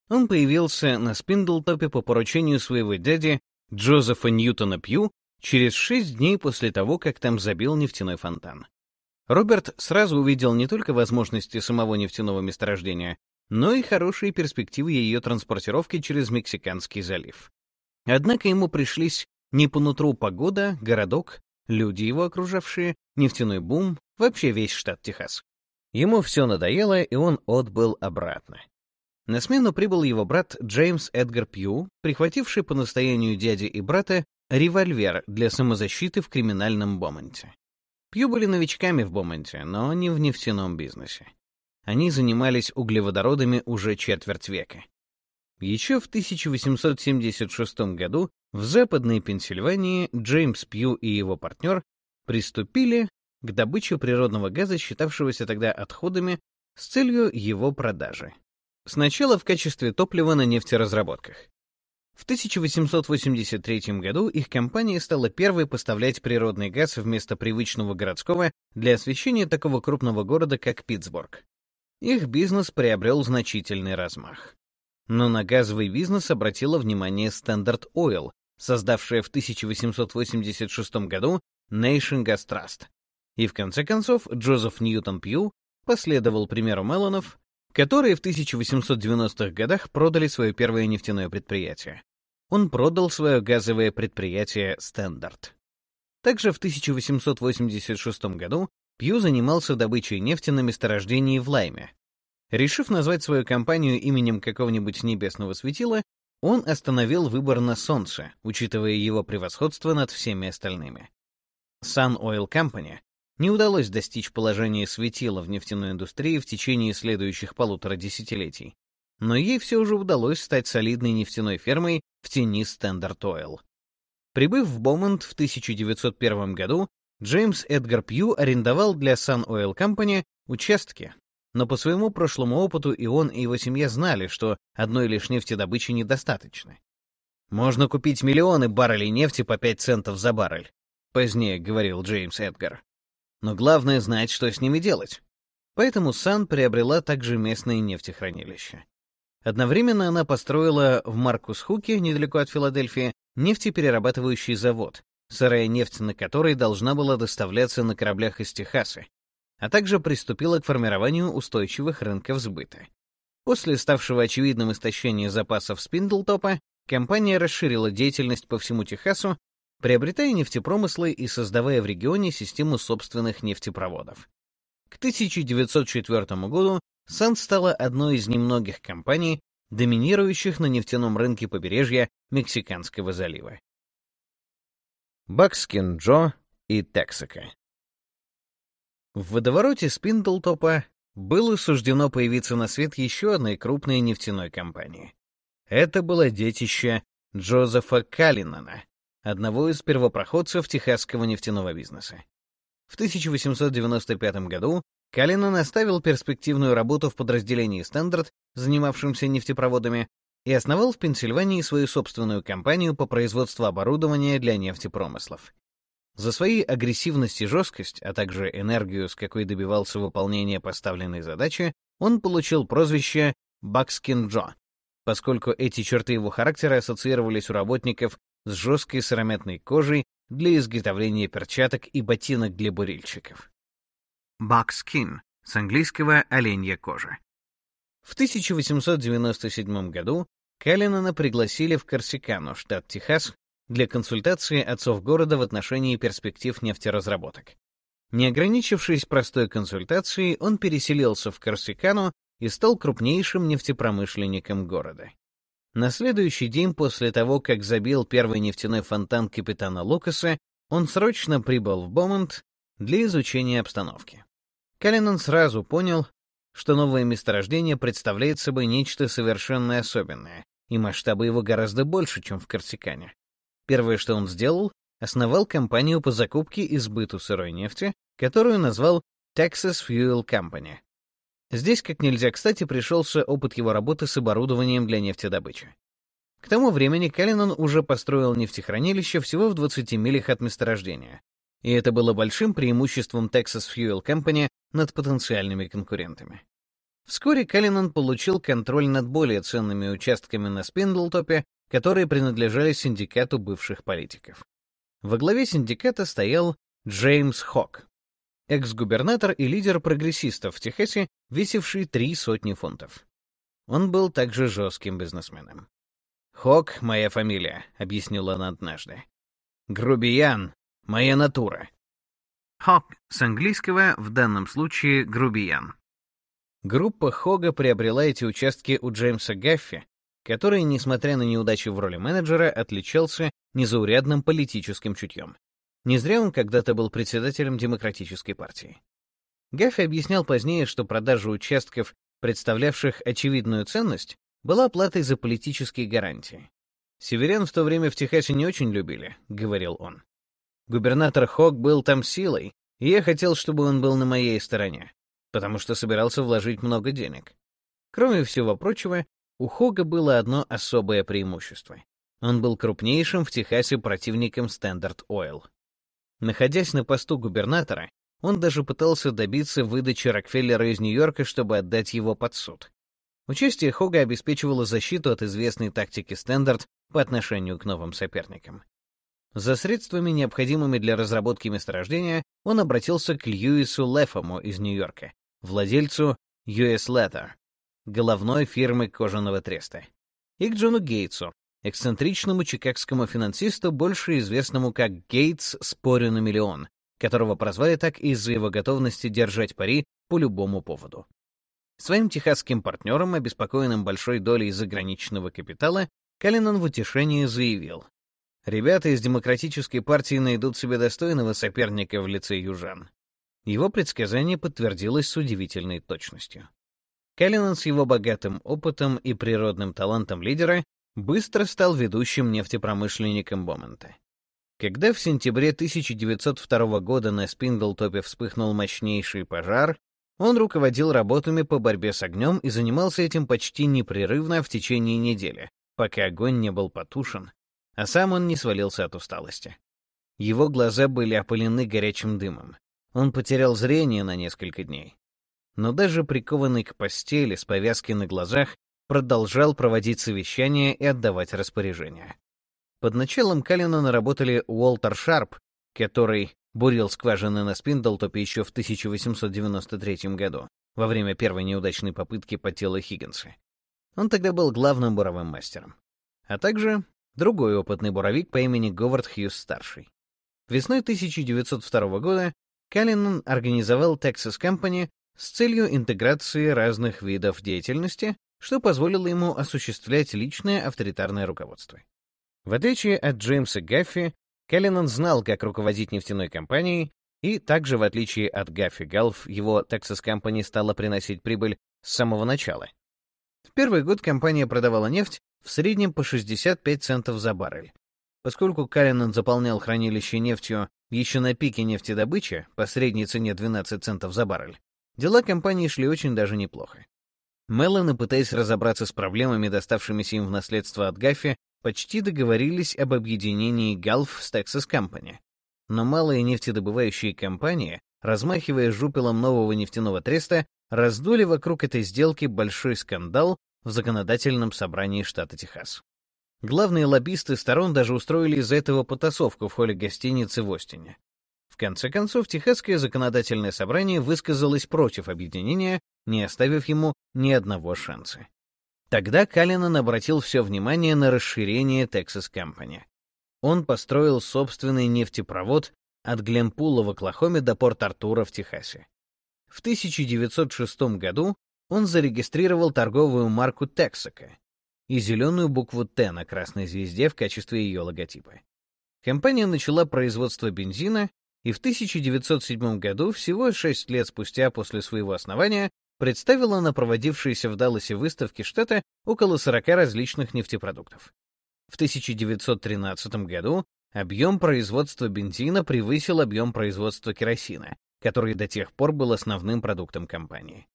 Он появился на Спиндлтопе по поручению своего дяди Джозефа Ньютона Пью через шесть дней после того, как там забил нефтяной фонтан. Роберт сразу увидел не только возможности самого нефтяного месторождения, но и хорошие перспективы ее транспортировки через Мексиканский залив. Однако ему пришлись не по нутру погода, городок, люди его окружавшие, нефтяной бум, вообще весь штат Техас. Ему все надоело, и он отбыл обратно. На смену прибыл его брат Джеймс Эдгар Пью, прихвативший по настоянию дяди и брата револьвер для самозащиты в криминальном Бомонте. Пью были новичками в Бомонте, но не в нефтяном бизнесе. Они занимались углеводородами уже четверть века. Еще в 1876 году в Западной Пенсильвании Джеймс Пью и его партнер приступили к добыче природного газа, считавшегося тогда отходами, с целью его продажи. Сначала в качестве топлива на нефтеразработках. В 1883 году их компания стала первой поставлять природный газ вместо привычного городского для освещения такого крупного города, как Питтсбург. Их бизнес приобрел значительный размах. Но на газовый бизнес обратила внимание Standard Oil, создавшая в 1886 году Nation Gas Trust. И в конце концов Джозеф Ньютон Пью последовал примеру Меллонов, которые в 1890-х годах продали свое первое нефтяное предприятие. Он продал свое газовое предприятие Standard. Также в 1886 году Пью занимался добычей нефти на месторождении в Лайме, Решив назвать свою компанию именем какого-нибудь небесного светила, он остановил выбор на Солнце, учитывая его превосходство над всеми остальными. Sun Oil Company не удалось достичь положения светила в нефтяной индустрии в течение следующих полутора десятилетий, но ей все же удалось стать солидной нефтяной фермой в тени Standard Oil. Прибыв в Бомонд в 1901 году, Джеймс Эдгар Пью арендовал для Sun Oil Company участки, но по своему прошлому опыту и он, и его семья знали, что одной лишь нефтедобычи недостаточно. «Можно купить миллионы баррелей нефти по 5 центов за баррель», — позднее говорил Джеймс Эдгар. «Но главное знать, что с ними делать». Поэтому Сан приобрела также местные нефтехранилища. Одновременно она построила в Маркус-Хуке, недалеко от Филадельфии, нефтеперерабатывающий завод, сырая нефть на который должна была доставляться на кораблях из Техаса, а также приступила к формированию устойчивых рынков сбыта. После ставшего очевидным истощения запасов Спиндлтопа, компания расширила деятельность по всему Техасу, приобретая нефтепромыслы и создавая в регионе систему собственных нефтепроводов. К 1904 году Сан стала одной из немногих компаний, доминирующих на нефтяном рынке побережья Мексиканского залива. Бакскин Джо и Тексака в водовороте Спиндлтопа было суждено появиться на свет еще одной крупной нефтяной компании. Это было детище Джозефа Каллинана, одного из первопроходцев техасского нефтяного бизнеса. В 1895 году Каллинан оставил перспективную работу в подразделении «Стандарт», занимавшемся нефтепроводами, и основал в Пенсильвании свою собственную компанию по производству оборудования для нефтепромыслов. За свои агрессивность и жесткость, а также энергию, с какой добивался выполнения поставленной задачи, он получил прозвище «Бакскин Джо», поскольку эти черты его характера ассоциировались у работников с жесткой сыромятной кожей для изготовления перчаток и ботинок для бурильщиков. Buckskin, с английского «оленья кожа». В 1897 году Каллинана пригласили в Корсикану, штат Техас, для консультации отцов города в отношении перспектив нефтеразработок. Не ограничившись простой консультацией, он переселился в Корсикану и стал крупнейшим нефтепромышленником города. На следующий день после того, как забил первый нефтяной фонтан капитана Лукаса, он срочно прибыл в Бомонт для изучения обстановки. Каллинан сразу понял, что новое месторождение представляет собой нечто совершенно особенное, и масштабы его гораздо больше, чем в Корсикане. Первое, что он сделал, основал компанию по закупке и сбыту сырой нефти, которую назвал Texas Fuel Company. Здесь как нельзя кстати пришелся опыт его работы с оборудованием для нефтедобычи. К тому времени Каллинан уже построил нефтехранилище всего в 20 милях от месторождения, и это было большим преимуществом Texas Fuel Company над потенциальными конкурентами. Вскоре Каллинан получил контроль над более ценными участками на Спиндлтопе, которые принадлежали синдикату бывших политиков. Во главе синдиката стоял Джеймс Хок, экс-губернатор и лидер прогрессистов в Техасе, весивший три сотни фунтов. Он был также жестким бизнесменом. «Хок — моя фамилия», — объяснил он однажды. «Грубиян — моя натура». Хок с английского в данном случае грубиян. Группа Хога приобрела эти участки у Джеймса Гаффи, который, несмотря на неудачи в роли менеджера, отличался незаурядным политическим чутьем. Не зря он когда-то был председателем Демократической партии. Гаффи объяснял позднее, что продажа участков, представлявших очевидную ценность, была платой за политические гарантии. «Северян в то время в Техасе не очень любили», — говорил он. «Губернатор Хок был там силой, и я хотел, чтобы он был на моей стороне, потому что собирался вложить много денег. Кроме всего прочего, у Хога было одно особое преимущество. Он был крупнейшим в Техасе противником Standard Oil. Находясь на посту губернатора, он даже пытался добиться выдачи Рокфеллера из Нью-Йорка, чтобы отдать его под суд. Участие Хога обеспечивало защиту от известной тактики Стендарт по отношению к новым соперникам. За средствами, необходимыми для разработки месторождения, он обратился к Льюису Лефому из Нью-Йорка, владельцу US Leather, головной фирмы кожаного треста, и к Джону Гейтсу, эксцентричному чикагскому финансисту, больше известному как Гейтс «Спорю на миллион», которого прозвали так из-за его готовности держать пари по любому поводу. Своим техасским партнерам, обеспокоенным большой долей заграничного капитала, Калинан в утешении заявил, «Ребята из Демократической партии найдут себе достойного соперника в лице южан». Его предсказание подтвердилось с удивительной точностью. Калинан с его богатым опытом и природным талантом лидера быстро стал ведущим нефтепромышленником Бомонта. Когда в сентябре 1902 года на Спиндлтопе вспыхнул мощнейший пожар, он руководил работами по борьбе с огнем и занимался этим почти непрерывно в течение недели, пока огонь не был потушен, а сам он не свалился от усталости. Его глаза были опылены горячим дымом. Он потерял зрение на несколько дней. Но даже прикованный к постели с повязкой на глазах, продолжал проводить совещания и отдавать распоряжения. Под началом Каллинана работали Уолтер Шарп, который бурил скважины на Спиндлтопе еще в 1893 году, во время первой неудачной попытки по телу Хиггинса. Он тогда был главным буровым мастером. А также другой опытный буровик по имени Говард Хьюз-старший. Весной 1902 года Каллинан организовал Texas Company с целью интеграции разных видов деятельности, что позволило ему осуществлять личное авторитарное руководство. В отличие от Джеймса Гаффи, Келлинан знал, как руководить нефтяной компанией, и также, в отличие от Гаффи Галф, его Texas Company стала приносить прибыль с самого начала. В первый год компания продавала нефть в среднем по 65 центов за баррель. Поскольку Каллинан заполнял хранилище нефтью еще на пике нефтедобычи по средней цене 12 центов за баррель, дела компании шли очень даже неплохо. Меллоны, пытаясь разобраться с проблемами, доставшимися им в наследство от Гаффи, почти договорились об объединении Gulf с Texas Company. Но малые нефтедобывающие компании, размахивая жупелом нового нефтяного треста, раздули вокруг этой сделки большой скандал в законодательном собрании штата Техас. Главные лоббисты сторон даже устроили из-за этого потасовку в холле гостиницы в Остине. В конце концов, Техасское законодательное собрание высказалось против объединения, не оставив ему ни одного шанса. Тогда Каллинан обратил все внимание на расширение Texas Company. Он построил собственный нефтепровод от Гленпула в Оклахоме до Порт-Артура в Техасе. В 1906 году он зарегистрировал торговую марку Texaco и зеленую букву «Т» на красной звезде в качестве ее логотипа. Компания начала производство бензина и в 1907 году, всего 6 лет спустя после своего основания, представила на проводившейся в Далласе выставке штата около 40 различных нефтепродуктов. В 1913 году объем производства бензина превысил объем производства керосина, который до тех пор был основным продуктом компании.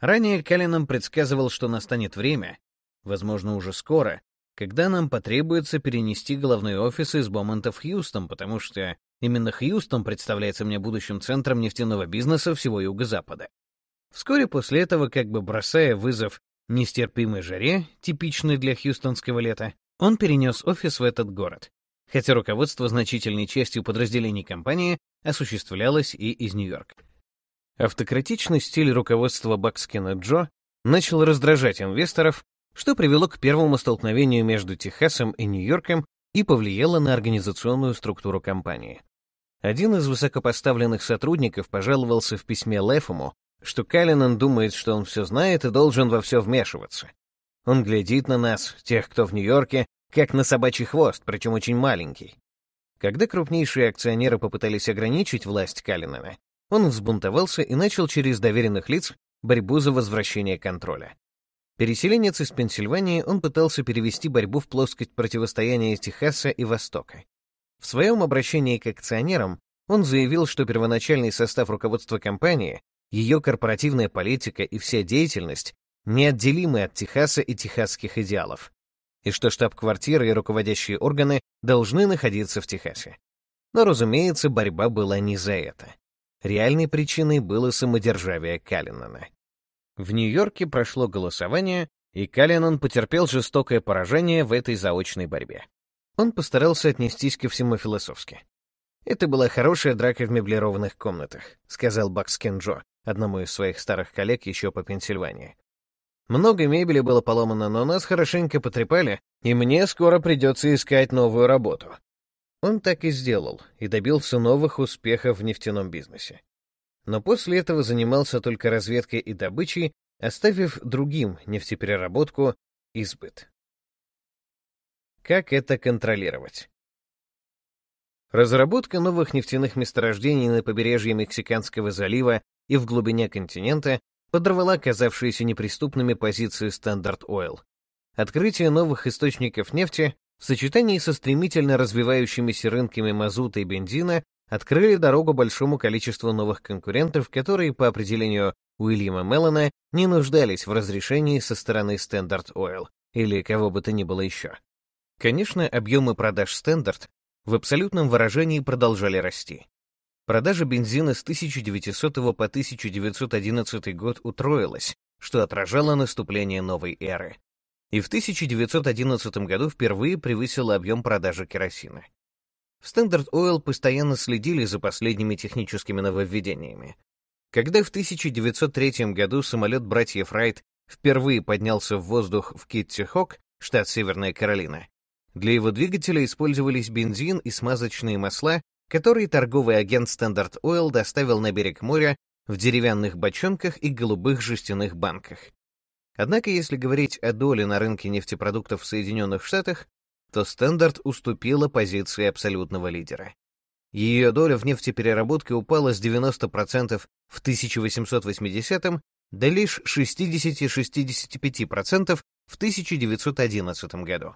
Ранее Каллинам предсказывал, что настанет время, возможно, уже скоро, когда нам потребуется перенести головной офис из Бомонта в Хьюстон, потому что именно Хьюстон представляется мне будущим центром нефтяного бизнеса всего Юго-Запада. Вскоре после этого, как бы бросая вызов нестерпимой жаре, типичной для хьюстонского лета, он перенес офис в этот город, хотя руководство значительной частью подразделений компании осуществлялось и из Нью-Йорка. Автократичный стиль руководства Бакскина Джо начал раздражать инвесторов, что привело к первому столкновению между Техасом и Нью-Йорком и повлияло на организационную структуру компании. Один из высокопоставленных сотрудников пожаловался в письме Лефому, что Каллинан думает, что он все знает и должен во все вмешиваться. Он глядит на нас, тех, кто в Нью-Йорке, как на собачий хвост, причем очень маленький. Когда крупнейшие акционеры попытались ограничить власть Каллинана, он взбунтовался и начал через доверенных лиц борьбу за возвращение контроля. Переселенец из Пенсильвании, он пытался перевести борьбу в плоскость противостояния Техаса и Востока. В своем обращении к акционерам он заявил, что первоначальный состав руководства компании, ее корпоративная политика и вся деятельность неотделимы от Техаса и техасских идеалов, и что штаб-квартира и руководящие органы должны находиться в Техасе. Но, разумеется, борьба была не за это. Реальной причиной было самодержавие Каллинана. В Нью-Йорке прошло голосование, и Каллинан потерпел жестокое поражение в этой заочной борьбе. Он постарался отнестись ко всему философски. «Это была хорошая драка в меблированных комнатах», — сказал Бакскен Джо, одному из своих старых коллег еще по Пенсильвании. Много мебели было поломано, но нас хорошенько потрепали, и мне скоро придется искать новую работу. Он так и сделал, и добился новых успехов в нефтяном бизнесе. Но после этого занимался только разведкой и добычей, оставив другим нефтепереработку и сбыт. Как это контролировать? Разработка новых нефтяных месторождений на побережье Мексиканского залива и в глубине континента подорвала казавшиеся неприступными позиции Standard Oil. Открытие новых источников нефти в сочетании со стремительно развивающимися рынками мазута и бензина открыли дорогу большому количеству новых конкурентов, которые, по определению Уильяма Меллона, не нуждались в разрешении со стороны Standard Oil или кого бы то ни было еще. Конечно, объемы продаж Standard в абсолютном выражении продолжали расти. Продажа бензина с 1900 по 1911 год утроилась, что отражало наступление новой эры. И в 1911 году впервые превысила объем продажи керосина. В Standard Oil постоянно следили за последними техническими нововведениями. Когда в 1903 году самолет братьев Райт впервые поднялся в воздух в Китти-Хок, штат Северная Каролина, для его двигателя использовались бензин и смазочные масла, который торговый агент Standard Oil доставил на берег моря в деревянных бочонках и голубых жестяных банках. Однако, если говорить о доле на рынке нефтепродуктов в Соединенных Штатах, то Standard уступила позиции абсолютного лидера. Ее доля в нефтепереработке упала с 90% в 1880 до лишь 60-65% в 1911 году.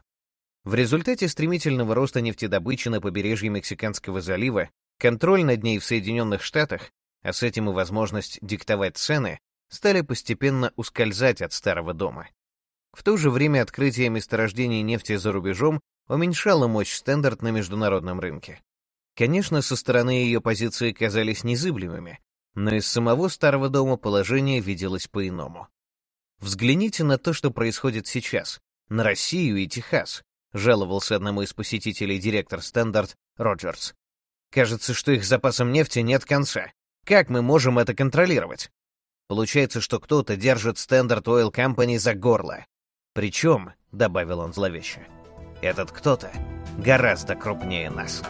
В результате стремительного роста нефтедобычи на побережье Мексиканского залива контроль над ней в Соединенных Штатах, а с этим и возможность диктовать цены, стали постепенно ускользать от старого дома. В то же время открытие месторождений нефти за рубежом уменьшало мощь Стендарт на международном рынке. Конечно, со стороны ее позиции казались незыблемыми, но из самого старого дома положение виделось по-иному. Взгляните на то, что происходит сейчас, на Россию и Техас, жаловался одному из посетителей директор Стендарт Роджерс. Кажется, что их запасам нефти нет конца. Как мы можем это контролировать? Получается, что кто-то держит Standard Oil Company за горло. Причем, — добавил он зловеще, — этот кто-то гораздо крупнее нас.